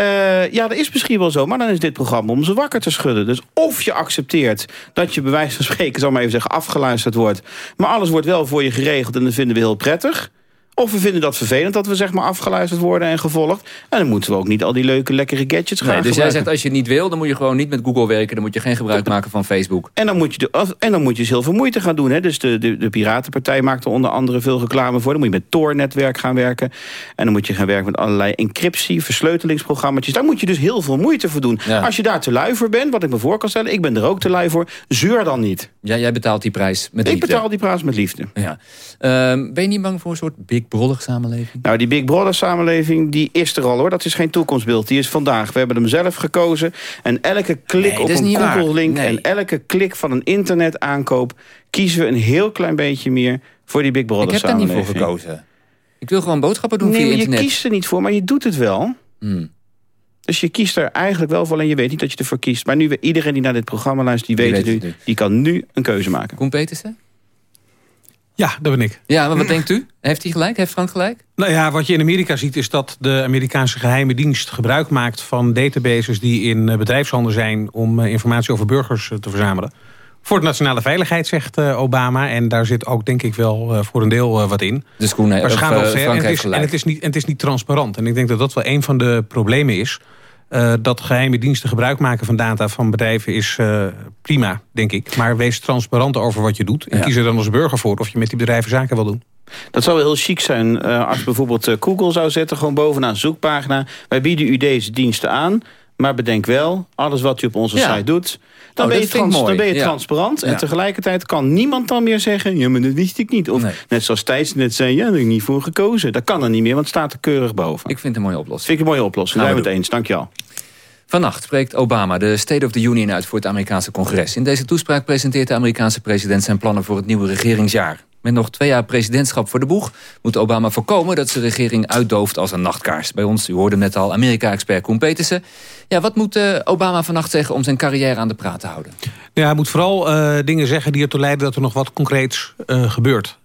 Uh, ja, dat is misschien wel zo, maar dan is dit programma om ze wakker te schudden. Dus of je accepteert dat je bij wijze van spreken, zal maar even zeggen, afgeluisterd wordt. Maar alles wordt wel voor je geregeld en dat vinden we heel prettig. Of we vinden dat vervelend dat we zeg maar afgeluisterd worden en gevolgd. En dan moeten we ook niet al die leuke, lekkere gadgets gaan nee, Dus jij zegt als je het niet wil, dan moet je gewoon niet met Google werken. Dan moet je geen gebruik maken van Facebook. En dan moet je, de, en dan moet je dus heel veel moeite gaan doen. Hè? Dus de, de, de Piratenpartij maakt er onder andere veel reclame voor. Dan moet je met Tor-netwerk gaan werken. En dan moet je gaan werken met allerlei encryptie, versleutelingsprogramma's. Daar moet je dus heel veel moeite voor doen. Als je daar te lui voor bent, wat ik me voor kan stellen. Ik ben er ook te lui voor. Zeur dan niet. Ja, jij betaalt die prijs met liefde. Ik betaal die prijs met liefde. Ja. Uh, ben je niet bang voor een soort Big Brother samenleving? Nou, die Big Brother samenleving, die is er al hoor. Dat is geen toekomstbeeld. Die is vandaag. We hebben hem zelf gekozen. En elke klik nee, op een Google-link... Nee. en elke klik van een internetaankoop... kiezen we een heel klein beetje meer voor die Big Brother samenleving. Ik heb daar niet voor gekozen. Ik wil gewoon boodschappen doen nee, via internet. Nee, je kiest er niet voor, maar je doet het wel. Hmm. Dus je kiest er eigenlijk wel voor en je weet niet dat je ervoor kiest. Maar nu iedereen die naar dit programma luistert, die, die weet, het nu. Die kan nu een keuze maken. Koen Petersen? Ja, dat ben ik. Ja, maar wat denkt u? Heeft hij gelijk? Heeft Frank gelijk? Nou ja, wat je in Amerika ziet is dat de Amerikaanse geheime dienst gebruik maakt van databases die in bedrijfshanden zijn om informatie over burgers te verzamelen. Voor de nationale veiligheid, zegt Obama. En daar zit ook, denk ik wel, voor een deel wat in. Dus Koen, ver. En, het is, en, het is niet, en het is niet transparant. En ik denk dat dat wel een van de problemen is. Uh, dat geheime diensten gebruik maken van data van bedrijven is uh, prima, denk ik. Maar wees transparant over wat je doet. En ja. kies er dan als burger voor of je met die bedrijven zaken wil doen. Dat zou wel heel chic zijn uh, als bijvoorbeeld Google zou zetten... gewoon bovenaan zoekpagina. Wij bieden u deze diensten aan, maar bedenk wel... alles wat u op onze ja. site doet... Dan, oh, ben je, trans dan ben je ja. transparant. En Ja. tegelijkertijd kan niemand dan meer zeggen... ja, maar dat wist ik niet. Of Nee. net zoals Thijs net zei... ja, daar heb ik niet voor gekozen. Dat kan er niet meer, want het staat er keurig boven. Ik vind het een mooie oplossing. Vind ik een mooie oplossing. Gaan Zijn we we het eens. Dankjewel. Vannacht spreekt Obama de State of the Union uit voor het Amerikaanse congres. In deze toespraak presenteert de Amerikaanse president zijn plannen voor het nieuwe regeringsjaar. Met nog twee jaar presidentschap voor de boeg moet Obama voorkomen dat zijn regering uitdooft als een nachtkaars. Bij ons, u hoorde net al, Amerika-expert Koen Petersen. Ja, wat moet eh, Obama vannacht zeggen om zijn carrière aan de praat te houden? Ja, hij moet vooral eh, dingen zeggen die ertoe leiden dat er nog wat concreets eh, gebeurt.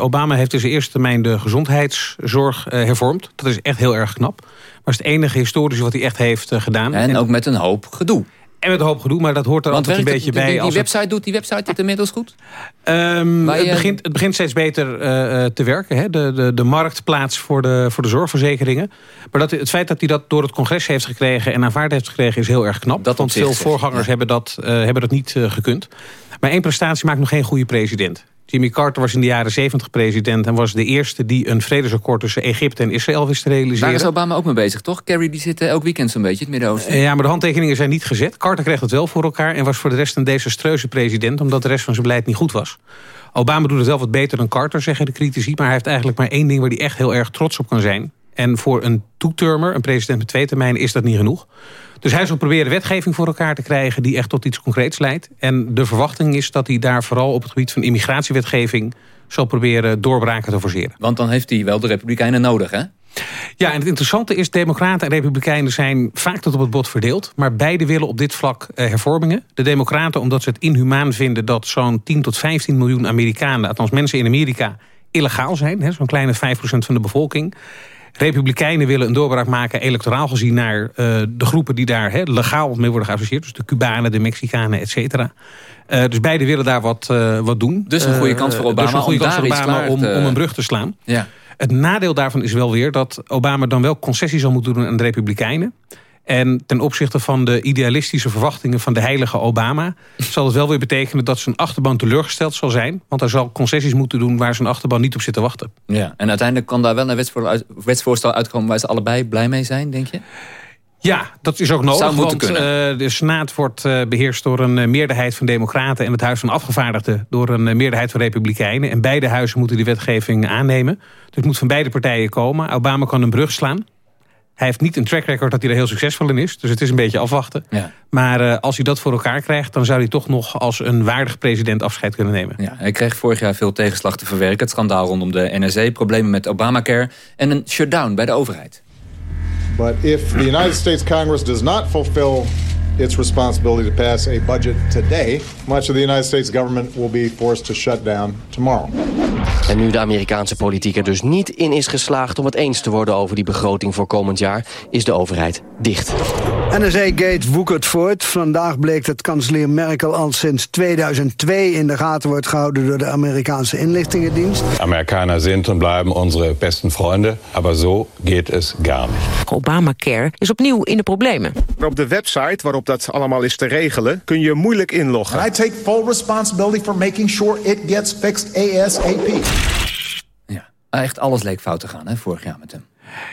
Obama heeft in zijn eerste termijn de gezondheidszorg hervormd. Dat is echt heel erg knap. Maar het is het enige historische wat hij echt heeft gedaan. En, ook met een hoop gedoe. En met een hoop gedoe, maar dat hoort er Want altijd een beetje die, bij. die, als het- website doet die website het inmiddels goed? Ehm, het, je- begint, het begint steeds beter eh, eh, te werken. Hè? De, de, de marktplaats voor de, voor de zorgverzekeringen. Maar dat, het feit dat hij dat door het congres heeft gekregen... en aanvaard heeft gekregen is heel erg knap. Dat want veel voorgangers ja. hebben, dat, eh, hebben dat niet eh, gekund. Maar één prestatie maakt nog geen goede president. Jimmy Carter was in de jaren 70 president... en was de eerste die een vredesakkoord tussen Egypte en Israël wist te realiseren. Daar is Obama ook mee bezig, toch? Kerry die zit elk weekend zo'n beetje, het Midden-Oosten. Ja, maar de handtekeningen zijn niet gezet. Carter kreeg het wel voor elkaar en was voor de rest een desastreuze president... omdat de rest van zijn beleid niet goed was. Obama doet het wel wat beter dan Carter, zeggen de critici... maar hij heeft eigenlijk maar één ding waar hij echt heel erg trots op kan zijn. En voor een toetermer, een president met twee termijnen, is dat niet genoeg. Dus hij zal proberen wetgeving voor elkaar te krijgen... die echt tot iets concreets leidt. En de verwachting is dat hij daar vooral op het gebied van immigratiewetgeving... zal proberen doorbraken te forceren. Want dan heeft hij wel de Republikeinen nodig, hè? Ja, en het interessante is, democraten en republikeinen zijn vaak tot op het bot verdeeld. Maar beide willen op dit vlak eh, hervormingen. De democraten omdat ze het inhumaan vinden dat zo'n 10 tot 15 miljoen Amerikanen... althans mensen in Amerika, illegaal zijn. Zo'n kleine 5% van de bevolking. Republikeinen willen een doorbraak maken electoraal gezien naar uh, de groepen die daar he, legaal mee worden geassocieerd. Dus de Cubanen, de Mexicanen, et cetera. Uh, dus beide willen daar wat, uh, wat doen. Dus een goede kans voor Obama, dus een goede om, kans voor Obama om, om een brug te slaan. Ja. Het nadeel daarvan is wel weer dat Obama dan wel concessies zal moeten doen aan de Republikeinen. En ten opzichte van de idealistische verwachtingen van de heilige Obama... zal het wel weer betekenen dat zijn achterban teleurgesteld zal zijn. Want hij zal concessies moeten doen waar zijn achterban niet op zit te wachten. Ja, en uiteindelijk kan daar wel een wetsvoorstel uitkomen... waar ze allebei blij mee zijn, denk je? Ja, dat is ook nodig. Zou want, kunnen. Uh, de Senaat wordt uh, beheerst door een uh, meerderheid van democraten... en het Huis van Afgevaardigden door een meerderheid van republikeinen. En beide huizen moeten die wetgeving aannemen. Dus het moet van beide partijen komen. Obama kan een brug slaan. Hij heeft niet een track record dat hij er heel succesvol in is. Dus het is een beetje afwachten. Ja. Maar als hij dat voor elkaar krijgt... dan zou hij toch nog als een waardig president afscheid kunnen nemen. Ja, hij kreeg vorig jaar veel tegenslag te verwerken. Het schandaal rondom de NSA, problemen met Obamacare... en een shutdown bij de overheid. But if the United States Congress does not fulfill its responsibility to pass a budget today, much of the United States government will be forced to shut down tomorrow. En nu de Amerikaanse politiek er dus niet in is geslaagd om het eens te worden over die begroting voor komend jaar, is de overheid dicht. NSA-gate woekert voort. Vandaag bleek dat kanselier Merkel al sinds 2002 in de gaten wordt gehouden door de Amerikaanse inlichtingendienst. Amerikaner zijn en blijven onze beste vrienden, maar zo gaat het gar niet. Obamacare is opnieuw in de problemen. Op de website waarop dat allemaal is te regelen, kun je moeilijk inloggen. And I take full responsibility for making sure it gets fixed ASAP. Ja, echt alles leek fout te gaan hè, vorig jaar met hem.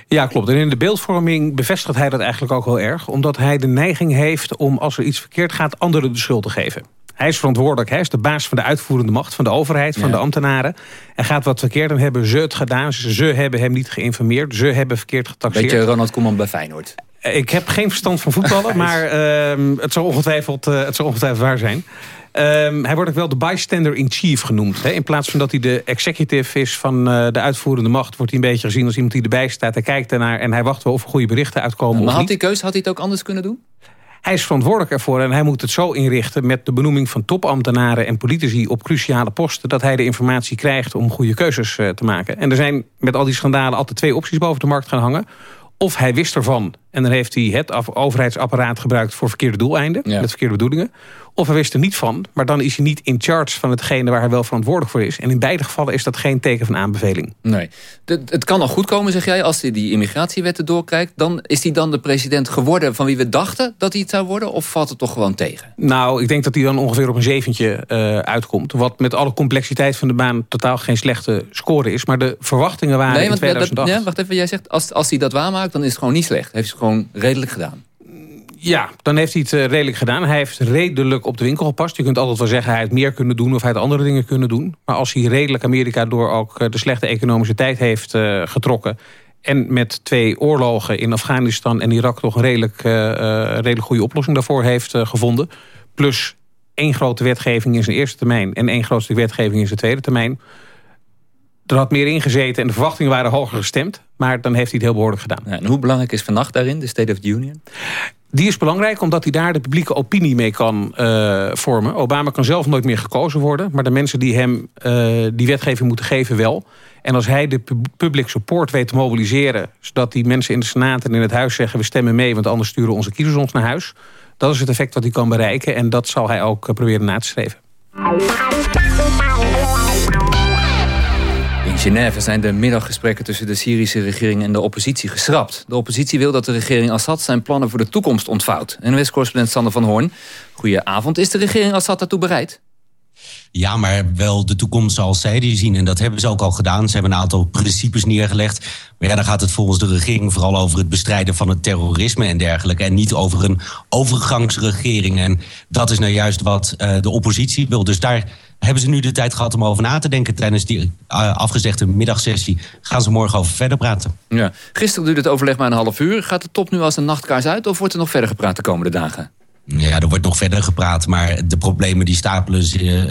Ja, klopt. En in de beeldvorming bevestigt hij dat eigenlijk ook wel erg. Omdat hij de neiging heeft om, als er iets verkeerd gaat... anderen de schuld te geven. Hij is verantwoordelijk. Hij is de baas van de uitvoerende macht, van de overheid, van Ja. de ambtenaren. En gaat wat verkeerd, dan hebben ze het gedaan. Ze hebben hem niet geïnformeerd. Ze hebben verkeerd getaxeerd. Beetje Ronald Koeman bij Feyenoord. Ik heb geen verstand van voetballen, maar ehm, het, zal ongetwijfeld, eh, het zal ongetwijfeld waar zijn. Ehm, hij wordt ook wel de bystander-in-chief genoemd. Hè? In plaats van dat hij de executive is van eh, de uitvoerende macht... wordt hij een beetje gezien als iemand die erbij staat. Hij kijkt ernaar en hij wacht wel of er goede berichten uitkomen Maar of had die keus, had hij het ook anders kunnen doen? Hij is verantwoordelijk ervoor en hij moet het zo inrichten... met de benoeming van topambtenaren en politici op cruciale posten... dat hij de informatie krijgt om goede keuzes eh, te maken. En er zijn met al die schandalen altijd twee opties boven de markt gaan hangen. Of hij wist ervan en dan heeft hij het overheidsapparaat gebruikt... voor verkeerde doeleinden, met verkeerde bedoelingen. Of hij wist er niet van, maar dan is hij niet in charge... van hetgene waar hij wel verantwoordelijk voor is. En in beide gevallen is dat geen teken van aanbeveling. Nee. Het, het kan nog goed komen, zeg jij, als hij die immigratiewetten doorkijkt. Dan is hij dan de president geworden van wie we dachten dat hij het zou worden? Of valt het toch gewoon tegen? Nou, ik denk dat hij dan ongeveer op een zeventje eh, uitkomt. Wat met alle complexiteit van de baan totaal geen slechte score is. Maar de verwachtingen waren nee, in want dat- 2008... ja, wacht even, jij zegt, als, als hij dat waarmaakt, dan is het gewoon niet slecht. Heeft gewoon redelijk gedaan. Ja, dan heeft hij het eh, redelijk gedaan. Hij heeft redelijk op de winkel gepast. Je kunt altijd wel zeggen hij had meer kunnen doen... of hij had andere dingen kunnen doen. Maar als hij redelijk Amerika door ook eh, de slechte economische tijd heeft eh, getrokken... en met twee oorlogen in Afghanistan en Irak... toch een redelijk, redelijk goede oplossing daarvoor heeft gevonden. Plus één grote wetgeving in zijn eerste termijn... en één stuk wetgeving in zijn tweede termijn. Er had meer ingezeten en de verwachtingen waren hoger gestemd. Maar dan heeft hij het heel behoorlijk gedaan. Ja, en hoe belangrijk is vannacht daarin, de State of the Union? Die is belangrijk omdat hij daar de publieke opinie mee kan eh, vormen. Obama kan zelf nooit meer gekozen worden. Maar de mensen die hem eh, die wetgeving moeten geven wel. En als hij de pub- public support weet te mobiliseren... zodat die mensen in de Senaat en in het huis zeggen... we stemmen mee, want anders sturen onze kiezers ons naar huis. Dat is het effect wat hij kan bereiken. En dat zal hij ook eh, proberen na te streven. Genève zijn de middaggesprekken tussen de Syrische regering en de oppositie geschrapt. De oppositie wil dat de regering Assad zijn plannen voor de toekomst ontvouwt. NOS-correspondent Sander van Hoorn. Goedenavond. Is de regering Assad daartoe bereid? Ja, maar wel de toekomst zoals zij die zien. En dat hebben ze ook al gedaan. Ze hebben een aantal principes neergelegd. Maar ja, dan gaat het volgens de regering vooral over het bestrijden van het terrorisme en dergelijke. En niet over een overgangsregering. En dat is nou juist wat uh, de oppositie wil. Dus daar hebben ze nu de tijd gehad om over na te denken. Tijdens die uh, afgezegde middagsessie gaan ze morgen over verder praten. Ja. Gisteren duurde het overleg maar een half uur. Gaat de top nu als een nachtkaars uit of wordt er nog verder gepraat de komende dagen? Ja, er wordt nog verder gepraat, maar de problemen die stapelen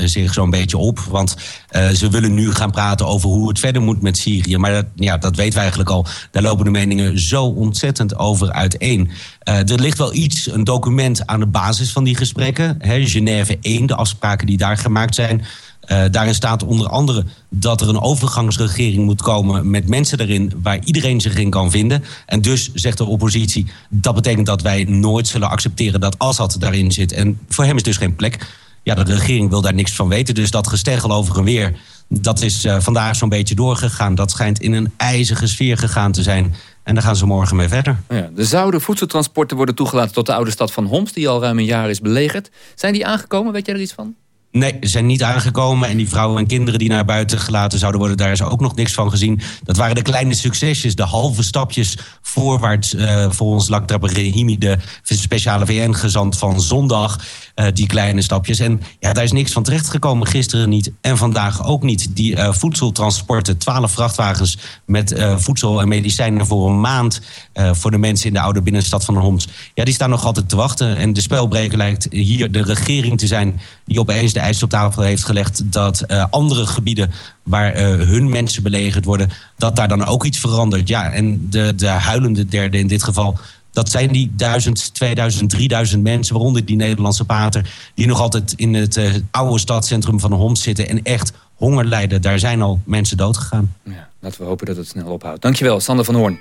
zich zo'n beetje op. Want uh, ze willen nu gaan praten over hoe het verder moet met Syrië. Maar dat, ja, dat weten we eigenlijk al. Daar lopen de meningen zo ontzettend over uiteen. Uh, er ligt wel iets, een document aan de basis van die gesprekken. Hè, Genève 1, de afspraken die daar gemaakt zijn. Uh, daarin staat onder andere dat er een overgangsregering moet komen met mensen erin waar iedereen zich in kan vinden. En dus zegt de oppositie, dat betekent dat wij nooit zullen accepteren dat Assad daarin zit. En voor hem is dus geen plek. Ja, de regering wil daar niks van weten. Dus dat gesteggel over en weer, dat is uh, vandaag zo'n beetje doorgegaan. Dat schijnt in een ijzige sfeer gegaan te zijn. En daar gaan ze morgen mee verder. Ja, er zouden voedseltransporten worden toegelaten tot de oude stad van Homs... die al ruim een jaar is belegerd. Zijn die aangekomen? Weet jij er iets van? Nee, ze zijn niet aangekomen. En die vrouwen en kinderen die naar buiten gelaten zouden worden... daar is ook nog niks van gezien. Dat waren de kleine succesjes, de halve stapjes voorwaarts... Uh, volgens Lakhdar Rahimi, de speciale VN-gezant van zondag. Uh, die kleine stapjes. En ja, daar is niks van terechtgekomen. Gisteren niet en vandaag ook niet. Die uh, voedseltransporten, twaalf vrachtwagens... met voedsel en medicijnen voor een maand... voor de mensen in de oude binnenstad van Homs. Ja, die staan nog altijd te wachten. En de spelbreker lijkt hier de regering te zijn... die opeens de ijs op tafel heeft gelegd dat uh, andere gebieden waar uh, hun mensen belegerd worden, dat daar dan ook iets verandert. Ja, en de, de huilende derde in dit geval, dat zijn die 1000, 2000, 3000 mensen, waaronder die Nederlandse pater, die nog altijd in het uh, oude stadscentrum van Homs zitten en echt honger lijden. Daar zijn al mensen doodgegaan. Ja, laten we hopen dat het snel ophoudt. Dankjewel, Sander van Hoorn.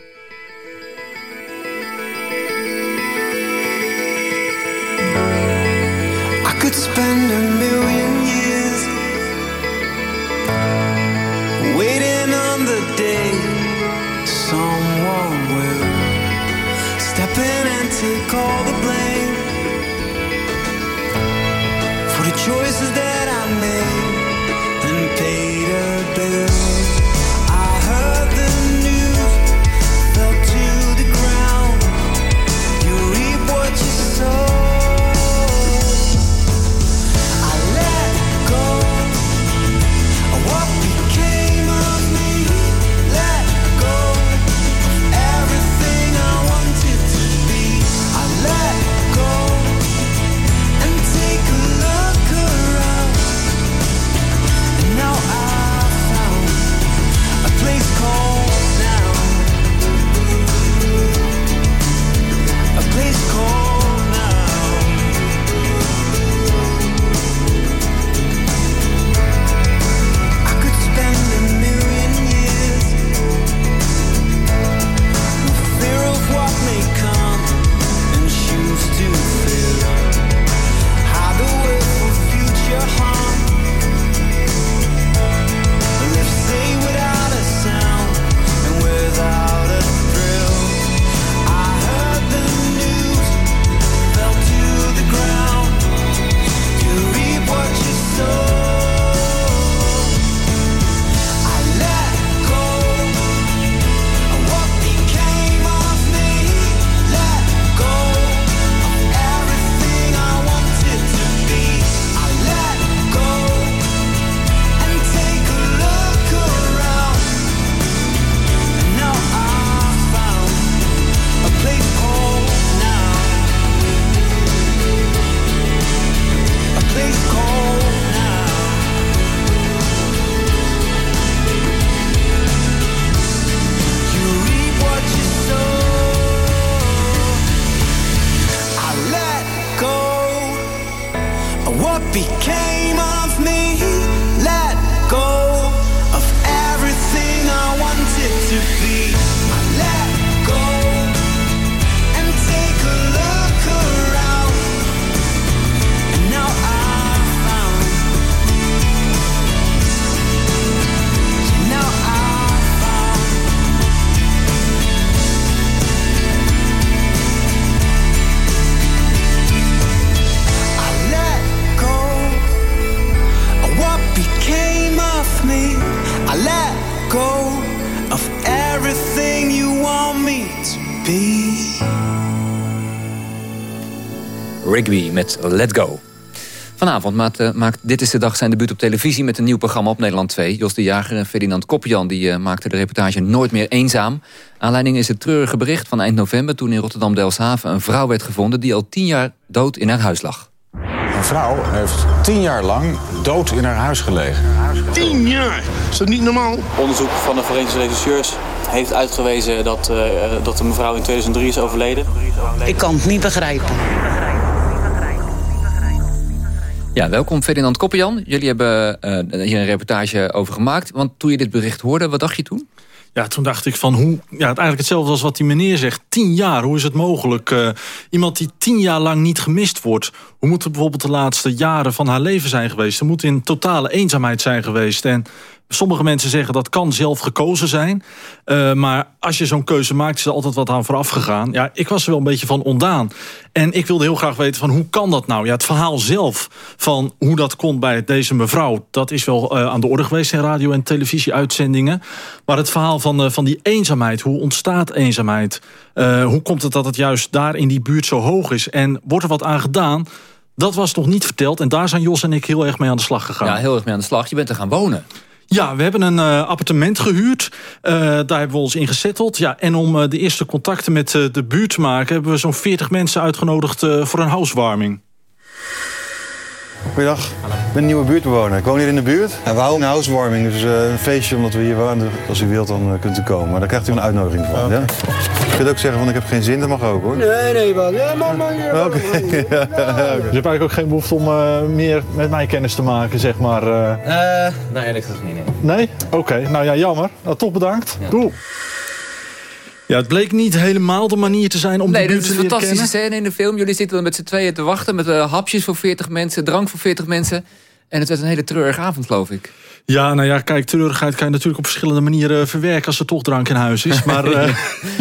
Take all the blame. For the choices that met Let Go. Vanavond maakt, eh, maakt Dit is de Dag zijn debuut op televisie... met een nieuw programma op Nederland 2. Jos de Jager en Ferdinand Kopjan die, uh, maakten de reportage Nooit meer eenzaam. Aanleiding is het treurige bericht van eind november... toen in Rotterdam-Delshaven een vrouw werd gevonden... die al tien jaar dood in haar huis lag. Een vrouw heeft tien jaar lang dood in haar huis gelegen. Tien jaar? Is dat niet normaal? Onderzoek van de forensische regisseurs heeft uitgewezen dat, uh, dat de mevrouw in 2003 is overleden. Ik kan het niet begrijpen. Ja, welkom Ferdinand Koppenjan. Jullie hebben uh, hier een reportage over gemaakt. Want toen je dit bericht hoorde, wat dacht je toen? Ja, toen dacht ik van hoe... Ja, eigenlijk hetzelfde als wat die meneer zegt. Tien jaar, hoe is het mogelijk? Uh, iemand die tien jaar lang niet gemist wordt. Hoe moet het bijvoorbeeld de laatste jaren van haar leven zijn geweest? Ze moet in totale eenzaamheid zijn geweest. En Sommige mensen zeggen dat kan zelf gekozen zijn. Uh, maar als je zo'n keuze maakt, is er altijd wat aan vooraf gegaan. Ja, ik was er wel een beetje van ondaan. En ik wilde heel graag weten van hoe kan dat nou? Ja, het verhaal zelf van hoe dat kon bij deze mevrouw... dat is wel uh, aan de orde geweest in radio- en televisieuitzendingen. Maar het verhaal van, uh, van die eenzaamheid, hoe ontstaat eenzaamheid? hoe komt het dat het juist daar in die buurt zo hoog is? En wordt er wat aan gedaan? Dat was nog niet verteld. En daar zijn Jos en ik heel erg mee aan de slag gegaan. Ja, heel erg mee aan de slag. Je bent er gaan wonen. Ja, we hebben een uh, appartement gehuurd. Uh, daar hebben we ons in gezetteld. Ja, en om uh, de eerste contacten met de buurt te maken... hebben we zo'n 40 mensen uitgenodigd voor een housewarming. Goeiedag, ik ben een nieuwe buurtbewoner. Ik woon hier in de buurt. En we houden een housewarming, dus een feestje omdat we hier wonen. Als u wilt, dan kunt u komen. Maar daar krijgt u een uitnodiging van. Okay. Ja? Je kunt ook zeggen, van ik heb geen zin, dat mag ook hoor. Nee, nee, man. Ja, man, man. Oké. Okay. ja, okay. Dus je hebt eigenlijk ook geen behoefte om uh, meer met mij kennis te maken, zeg maar. Uh... Uh, nee, eerlijk gezegd niet. Nee? nee? Oké, okay. nou ja, jammer. Nou, toch bedankt. Ja. Ja, het bleek niet helemaal de manier te zijn om nee, de buurt te leren kennen. Nee, dat is een fantastische scène in de film. Jullie zitten dan met z'n tweeën te wachten met uh, hapjes voor 40 mensen, drank voor 40 mensen. En het werd een hele treurige avond, geloof ik. Ja, nou ja, kijk, treurigheid kan je natuurlijk op verschillende manieren verwerken... als er toch drank in huis is. Maar, uh,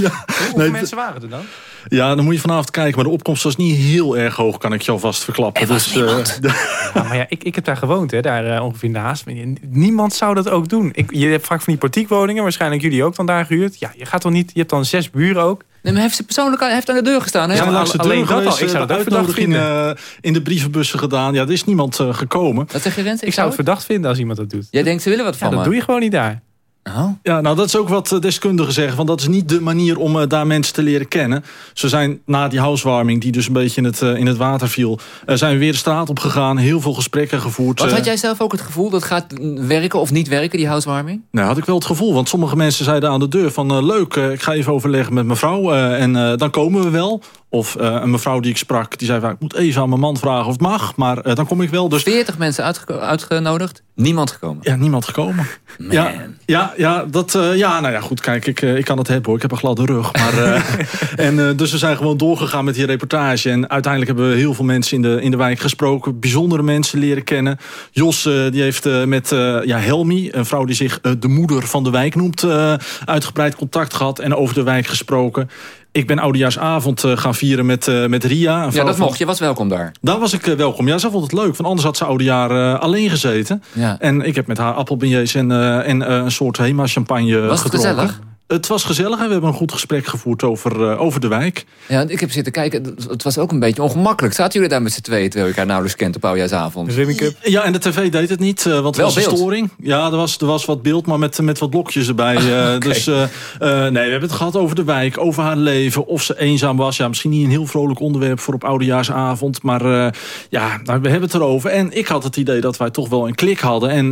ja. Hoeveel nee, mensen waren er dan? Ja, dan moet je vanavond kijken. Maar de opkomst was niet heel erg hoog, kan ik je alvast verklappen. Er was dus, uh, ja, maar ja, ik, ik heb daar gewoond, hè, daar uh, ongeveer naast. Niemand zou dat ook doen. Ik, je hebt vaak van die portiekwoningen, waarschijnlijk jullie ook dan daar gehuurd. Ja, je gaat toch niet, je hebt dan zes buren ook. Nee, maar heeft ze persoonlijk heeft aan de deur gestaan. Hè? Ja, langs de deur alleen geweest, dat al. Ik zou de dat verdacht uitnodiging vinden. uh, in de brievenbussen gedaan. Ja, er is niemand uh, gekomen. Wat zeg je, Rens? Ik, ik zou het verdacht vinden als iemand dat doet. Jij denkt, ze willen wat ja, van dat me. doe je gewoon niet daar. Oh. Ja, nou dat is ook wat deskundigen zeggen. Want dat is niet de manier om uh, daar mensen te leren kennen. Ze zijn na die housewarming, die dus een beetje in het, uh, in het water viel... Uh, zijn we weer de straat op gegaan, heel veel gesprekken gevoerd. Wat had jij zelf ook het gevoel dat gaat werken of niet werken, die housewarming? Nou, had ik wel het gevoel. Want sommige mensen zeiden aan de deur van... leuk, ik ga even overleggen met mevrouw en dan komen we wel. Of uh, een mevrouw die ik sprak, die zei... ik moet even aan mijn man vragen of het mag, maar uh, dan kom ik wel. Dus... 40 mensen uitge uitgenodigd, niemand gekomen? Ja, niemand gekomen. Man. Ja, ja, ja, dat, uh, ja, nou ja, goed, kijk, ik, ik kan het hebben hoor. Ik heb een gladde rug. Maar, en, dus we zijn gewoon doorgegaan met die reportage. En uiteindelijk hebben we heel veel mensen in de, in de wijk gesproken. Bijzondere mensen leren kennen. Jos die heeft met ja, Helmi, een vrouw die zich de moeder van de wijk noemt... uitgebreid contact gehad en over de wijk gesproken. Ik ben oudejaarsavond uh, gaan vieren met, uh, met Ria. Ja, dat mocht. Je was welkom daar. Daar was ik uh, welkom. Ja, ze vond het leuk. Want anders had ze oudejaar alleen gezeten. Ja. En ik heb met haar appelbeignets en, en een soort Hema champagne was gedronken. Was het gezellig? Het was gezellig en we hebben een goed gesprek gevoerd over, uh, over de wijk. Ja, ik heb zitten kijken. Het was ook een beetje ongemakkelijk. Zaten jullie daar met z'n tweeën, terwijl je elkaar nauwelijks kent op oudejaarsavond? Ja, en de tv deed het niet, uh, want er was een storing. Ja, er was, er was wat beeld, maar met, met wat blokjes erbij. Uh, okay. Dus nee, we hebben het gehad over de wijk, over haar leven, of ze eenzaam was. Ja, misschien niet een heel vrolijk onderwerp voor op oudejaarsavond. Maar ja, nou, we hebben het erover. En ik had het idee dat wij toch wel een klik hadden. En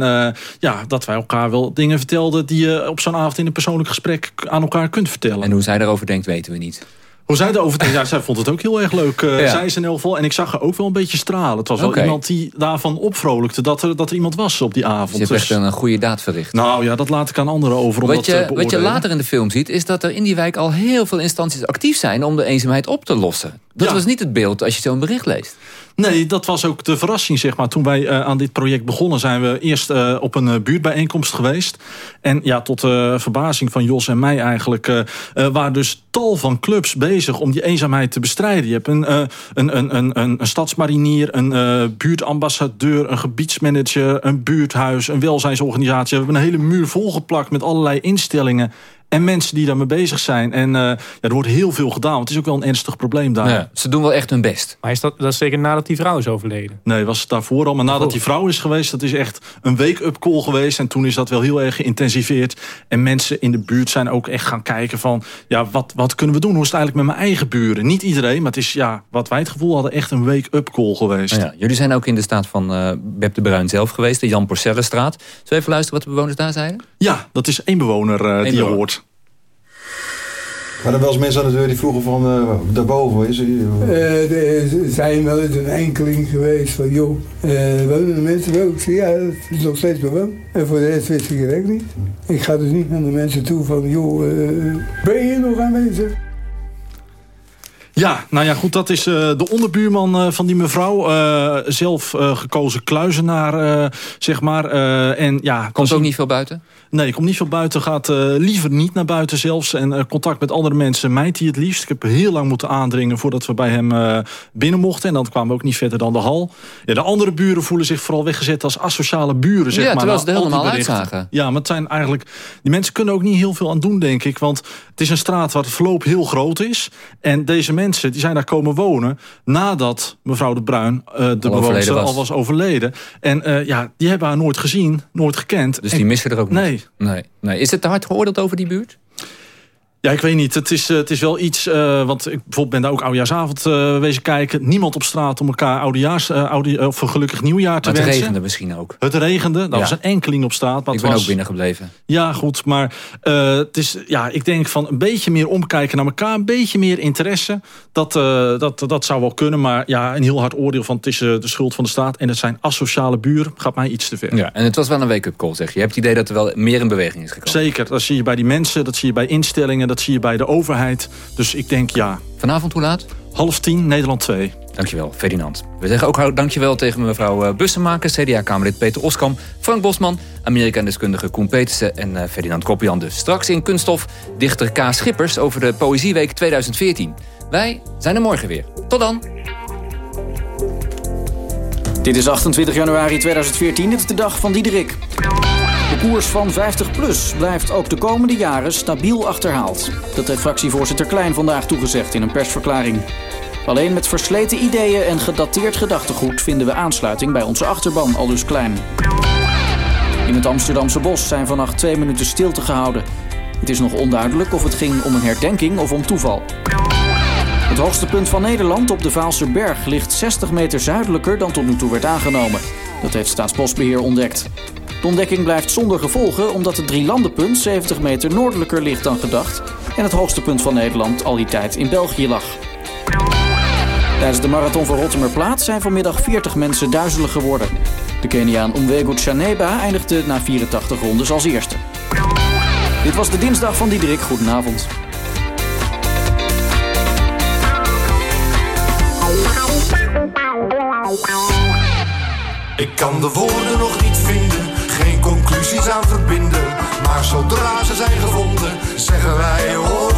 ja, dat wij elkaar wel dingen vertelden die je op zo'n avond in een persoonlijk gesprek aan elkaar kunt vertellen. En hoe zij daarover denkt, weten we niet. Hoe zij erover denkt, ja, zij vond het ook heel erg leuk. Uh, ja. Zij is in elk geval. En ik zag haar ook wel een beetje stralen. Het was wel okay. iemand die daarvan opvrolijkte dat er, dat er iemand was op die avond. Dus je hebt echt een goede daad verricht. Nou ja, dat laat ik aan anderen over om wat dat je, te beoordelen. Wat je later in de film ziet, is dat er in die wijk al heel veel instanties actief zijn om de eenzaamheid op te lossen. Dat ja. was niet het beeld als je zo'n bericht leest. Nee, dat was ook de verrassing, zeg maar. Toen wij uh, aan dit project begonnen... zijn we eerst uh, op een uh, buurtbijeenkomst geweest. En ja, tot verbazing van Jos en mij eigenlijk... waren dus tal van clubs bezig om die eenzaamheid te bestrijden. Je hebt een, een, een, een, een, een stadsmarinier, een buurtambassadeur... een gebiedsmanager, een buurthuis, een welzijnsorganisatie. We hebben een hele muur volgeplakt met allerlei instellingen... en mensen die daarmee bezig zijn. En eh, ja, er wordt heel veel gedaan, want het is ook wel een ernstig probleem daar. Ja, ze doen wel echt hun best. Maar is dat, dat is zeker nadat die vrouw is overleden? Nee, was het daarvoor al. Maar nadat die vrouw is geweest, dat is echt een wake-up call geweest. En toen is dat wel heel erg geïntensiveerd. En mensen in de buurt zijn ook echt gaan kijken van... ja, wat, wat kunnen we doen? Hoe is het eigenlijk met mijn eigen buren? Niet iedereen, maar het is, ja, wat wij het gevoel hadden, echt een wake-up call geweest. Nou ja, jullie zijn ook in de staat van uh, Beb de Bruin zelf geweest, de Jan Porcellenstraat. Zullen we even luisteren wat de bewoners daar zeiden? Ja, dat is één bewoner uh, die je hoort. Maar er wel eens mensen aan de deur die vroegen van uh, daarboven is. Uh, er zijn wel eens een enkeling geweest van joh, uh, wonen de mensen wel? Ik zei ja, het is nog steeds bewoond. En voor de rest wist ik het echt niet. Ik ga dus niet naar de mensen toe van joh, ben je nog aanwezig? Ja, nou ja, goed, dat is uh, de onderbuurman uh, van die mevrouw. Uh, zelf gekozen kluizenaar, zeg maar. en, ja, Komt ook niet veel buiten? Nee, komt niet veel buiten. Gaat liever niet naar buiten zelfs. En contact met andere mensen mijt hij het liefst. Ik heb heel lang moeten aandringen voordat we bij hem binnen mochten. En dan kwamen we ook niet verder dan de hal. Ja, de andere buren voelen zich vooral weggezet als asociale buren, zeg ja, maar. terwijl ze er helemaal uitzagen. Ja, maar het zijn eigenlijk... Die mensen kunnen ook niet heel veel aan doen, denk ik. Want het is een straat waar het verloop heel groot is. En deze mensen mensen die zijn daar komen wonen... nadat mevrouw de Bruin, uh, de bewoonster, al was overleden. En uh, ja, die hebben haar nooit gezien, nooit gekend. Dus die missen er ook nee. niet? Nee. nee. Is het te hard geoordeeld over die buurt? Ja, ik weet niet. Het is, uh, het is wel iets... Uh, want ik bijvoorbeeld ben daar ook oudejaarsavond uh, wezen kijken. Niemand op straat om elkaar oudejaars, oude, of gelukkig nieuwjaar te maar het wensen. regende misschien ook. Het regende. Ja. was een enkeling op straat. Maar ik ben was, ook binnengebleven. Ja, goed. Maar het is, ja, ik denk van een beetje meer omkijken naar elkaar. Een beetje meer interesse. Dat, dat, dat zou wel kunnen. Maar ja, een heel hard oordeel van het is de schuld van de staat. En het zijn asociale buren. Gaat mij iets te ver. Ja, en het was wel een wake-up call, zeg je. Je hebt het idee dat er wel meer in beweging is gekomen. Zeker. Dat zie je bij die mensen. Dat zie je bij instellingen. Dat zie je bij de overheid. Dus ik denk ja. Vanavond hoe laat? Half tien, Nederland 2. Dankjewel, Ferdinand. We zeggen ook dankjewel tegen mevrouw Bussemaker... CDA-Kamerlid Peter Oskam, Frank Bosman... Amerika-deskundige Koen Petersen en uh, Ferdinand Koppian. Dus straks in Kunststof dichter K. Schippers... over de Poëzieweek 2014. Wij zijn er morgen weer. Tot dan. Dit is 28 januari 2014, dit is de dag van Diederik. Koers van 50PLUS blijft ook de komende jaren stabiel achterhaald. Dat heeft fractievoorzitter Klein vandaag toegezegd in een persverklaring. Alleen met versleten ideeën en gedateerd gedachtegoed vinden we aansluiting bij onze achterban, aldus Klein. In het Amsterdamse bos zijn vannacht twee minuten stilte gehouden. Het is nog onduidelijk of het ging om een herdenking of om toeval. Het hoogste punt van Nederland op de Vaalserberg ligt 60 meter zuidelijker dan tot nu toe werd aangenomen. Dat heeft Staatsbosbeheer ontdekt. De ontdekking blijft zonder gevolgen omdat het drielandenpunt 70 meter noordelijker ligt dan gedacht en het hoogste punt van Nederland al die tijd in België lag. Tijdens de marathon van Rotterdamplaat zijn vanmiddag 40 mensen duizelig geworden. De Keniaan Umwego Chaneba eindigde na 84 rondes als eerste. Dit was de dinsdag van Diederik. Goedenavond. Ik kan de woorden nog niet vinden, conclusies aan verbinden. Maar zodra ze zijn gevonden, zeggen wij hoe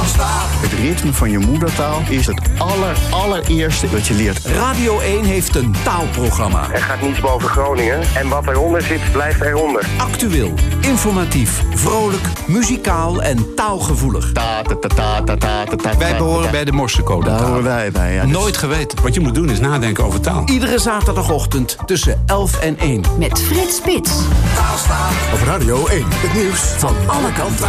het met de taal staat. Het ritme van je moedertaal is het aller, allereerste wat je leert. Radio 1 heeft een taalprogramma. Er gaat niets boven Groningen. En wat eronder zit, blijft eronder. Actueel, informatief, vrolijk, muzikaal en taalgevoelig. Ta, ta, ta, ta, ta, ta, ta, ta, Wij behoren bij de Morsecode. Daar horen wij bij, ja. Dus- Nooit geweten. Wat je moet doen is nadenken over taal. Iedere zaterdagochtend tussen 11 en 1. Met Frits Spits. Op Radio 1, het nieuws van alle kanten.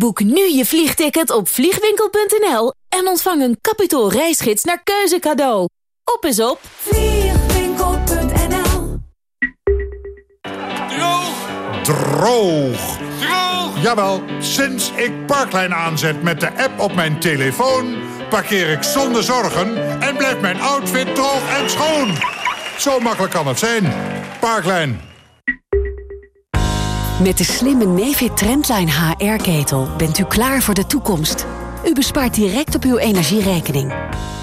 Boek nu je vliegticket op vliegwinkel.nl en ontvang een kapitaal reisgids naar keuze cadeau. Op is op vliegwinkel.nl Droog! Droog! Droog! Jawel, sinds ik Parklijn aanzet met de app op mijn telefoon parkeer ik zonder zorgen en blijft mijn outfit droog en schoon. Zo makkelijk kan het zijn. Parklijn. Met de slimme Nefit Trendline HR-ketel bent u klaar voor de toekomst. U bespaart direct op uw energierekening.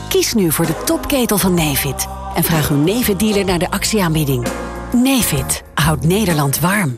Kies nu voor de topketel van Nefit en vraag uw Nefit-dealer naar de actieaanbieding. Nefit houdt Nederland warm.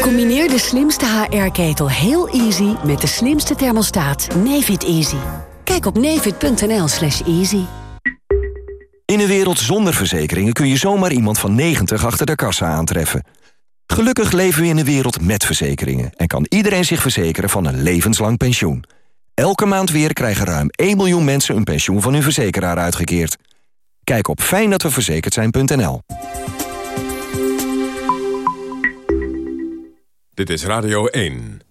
Combineer de slimste HR-ketel heel easy met de slimste thermostaat Nefit Easy. Kijk op nefit.nl slash easy. In een wereld zonder verzekeringen kun je zomaar iemand van 90 achter de kassa aantreffen. Gelukkig leven we in een wereld met verzekeringen... en kan iedereen zich verzekeren van een levenslang pensioen. Elke maand weer krijgen ruim 1 miljoen mensen een pensioen van hun verzekeraar uitgekeerd. Kijk op fijndatweverzekerd Dit is Radio 1.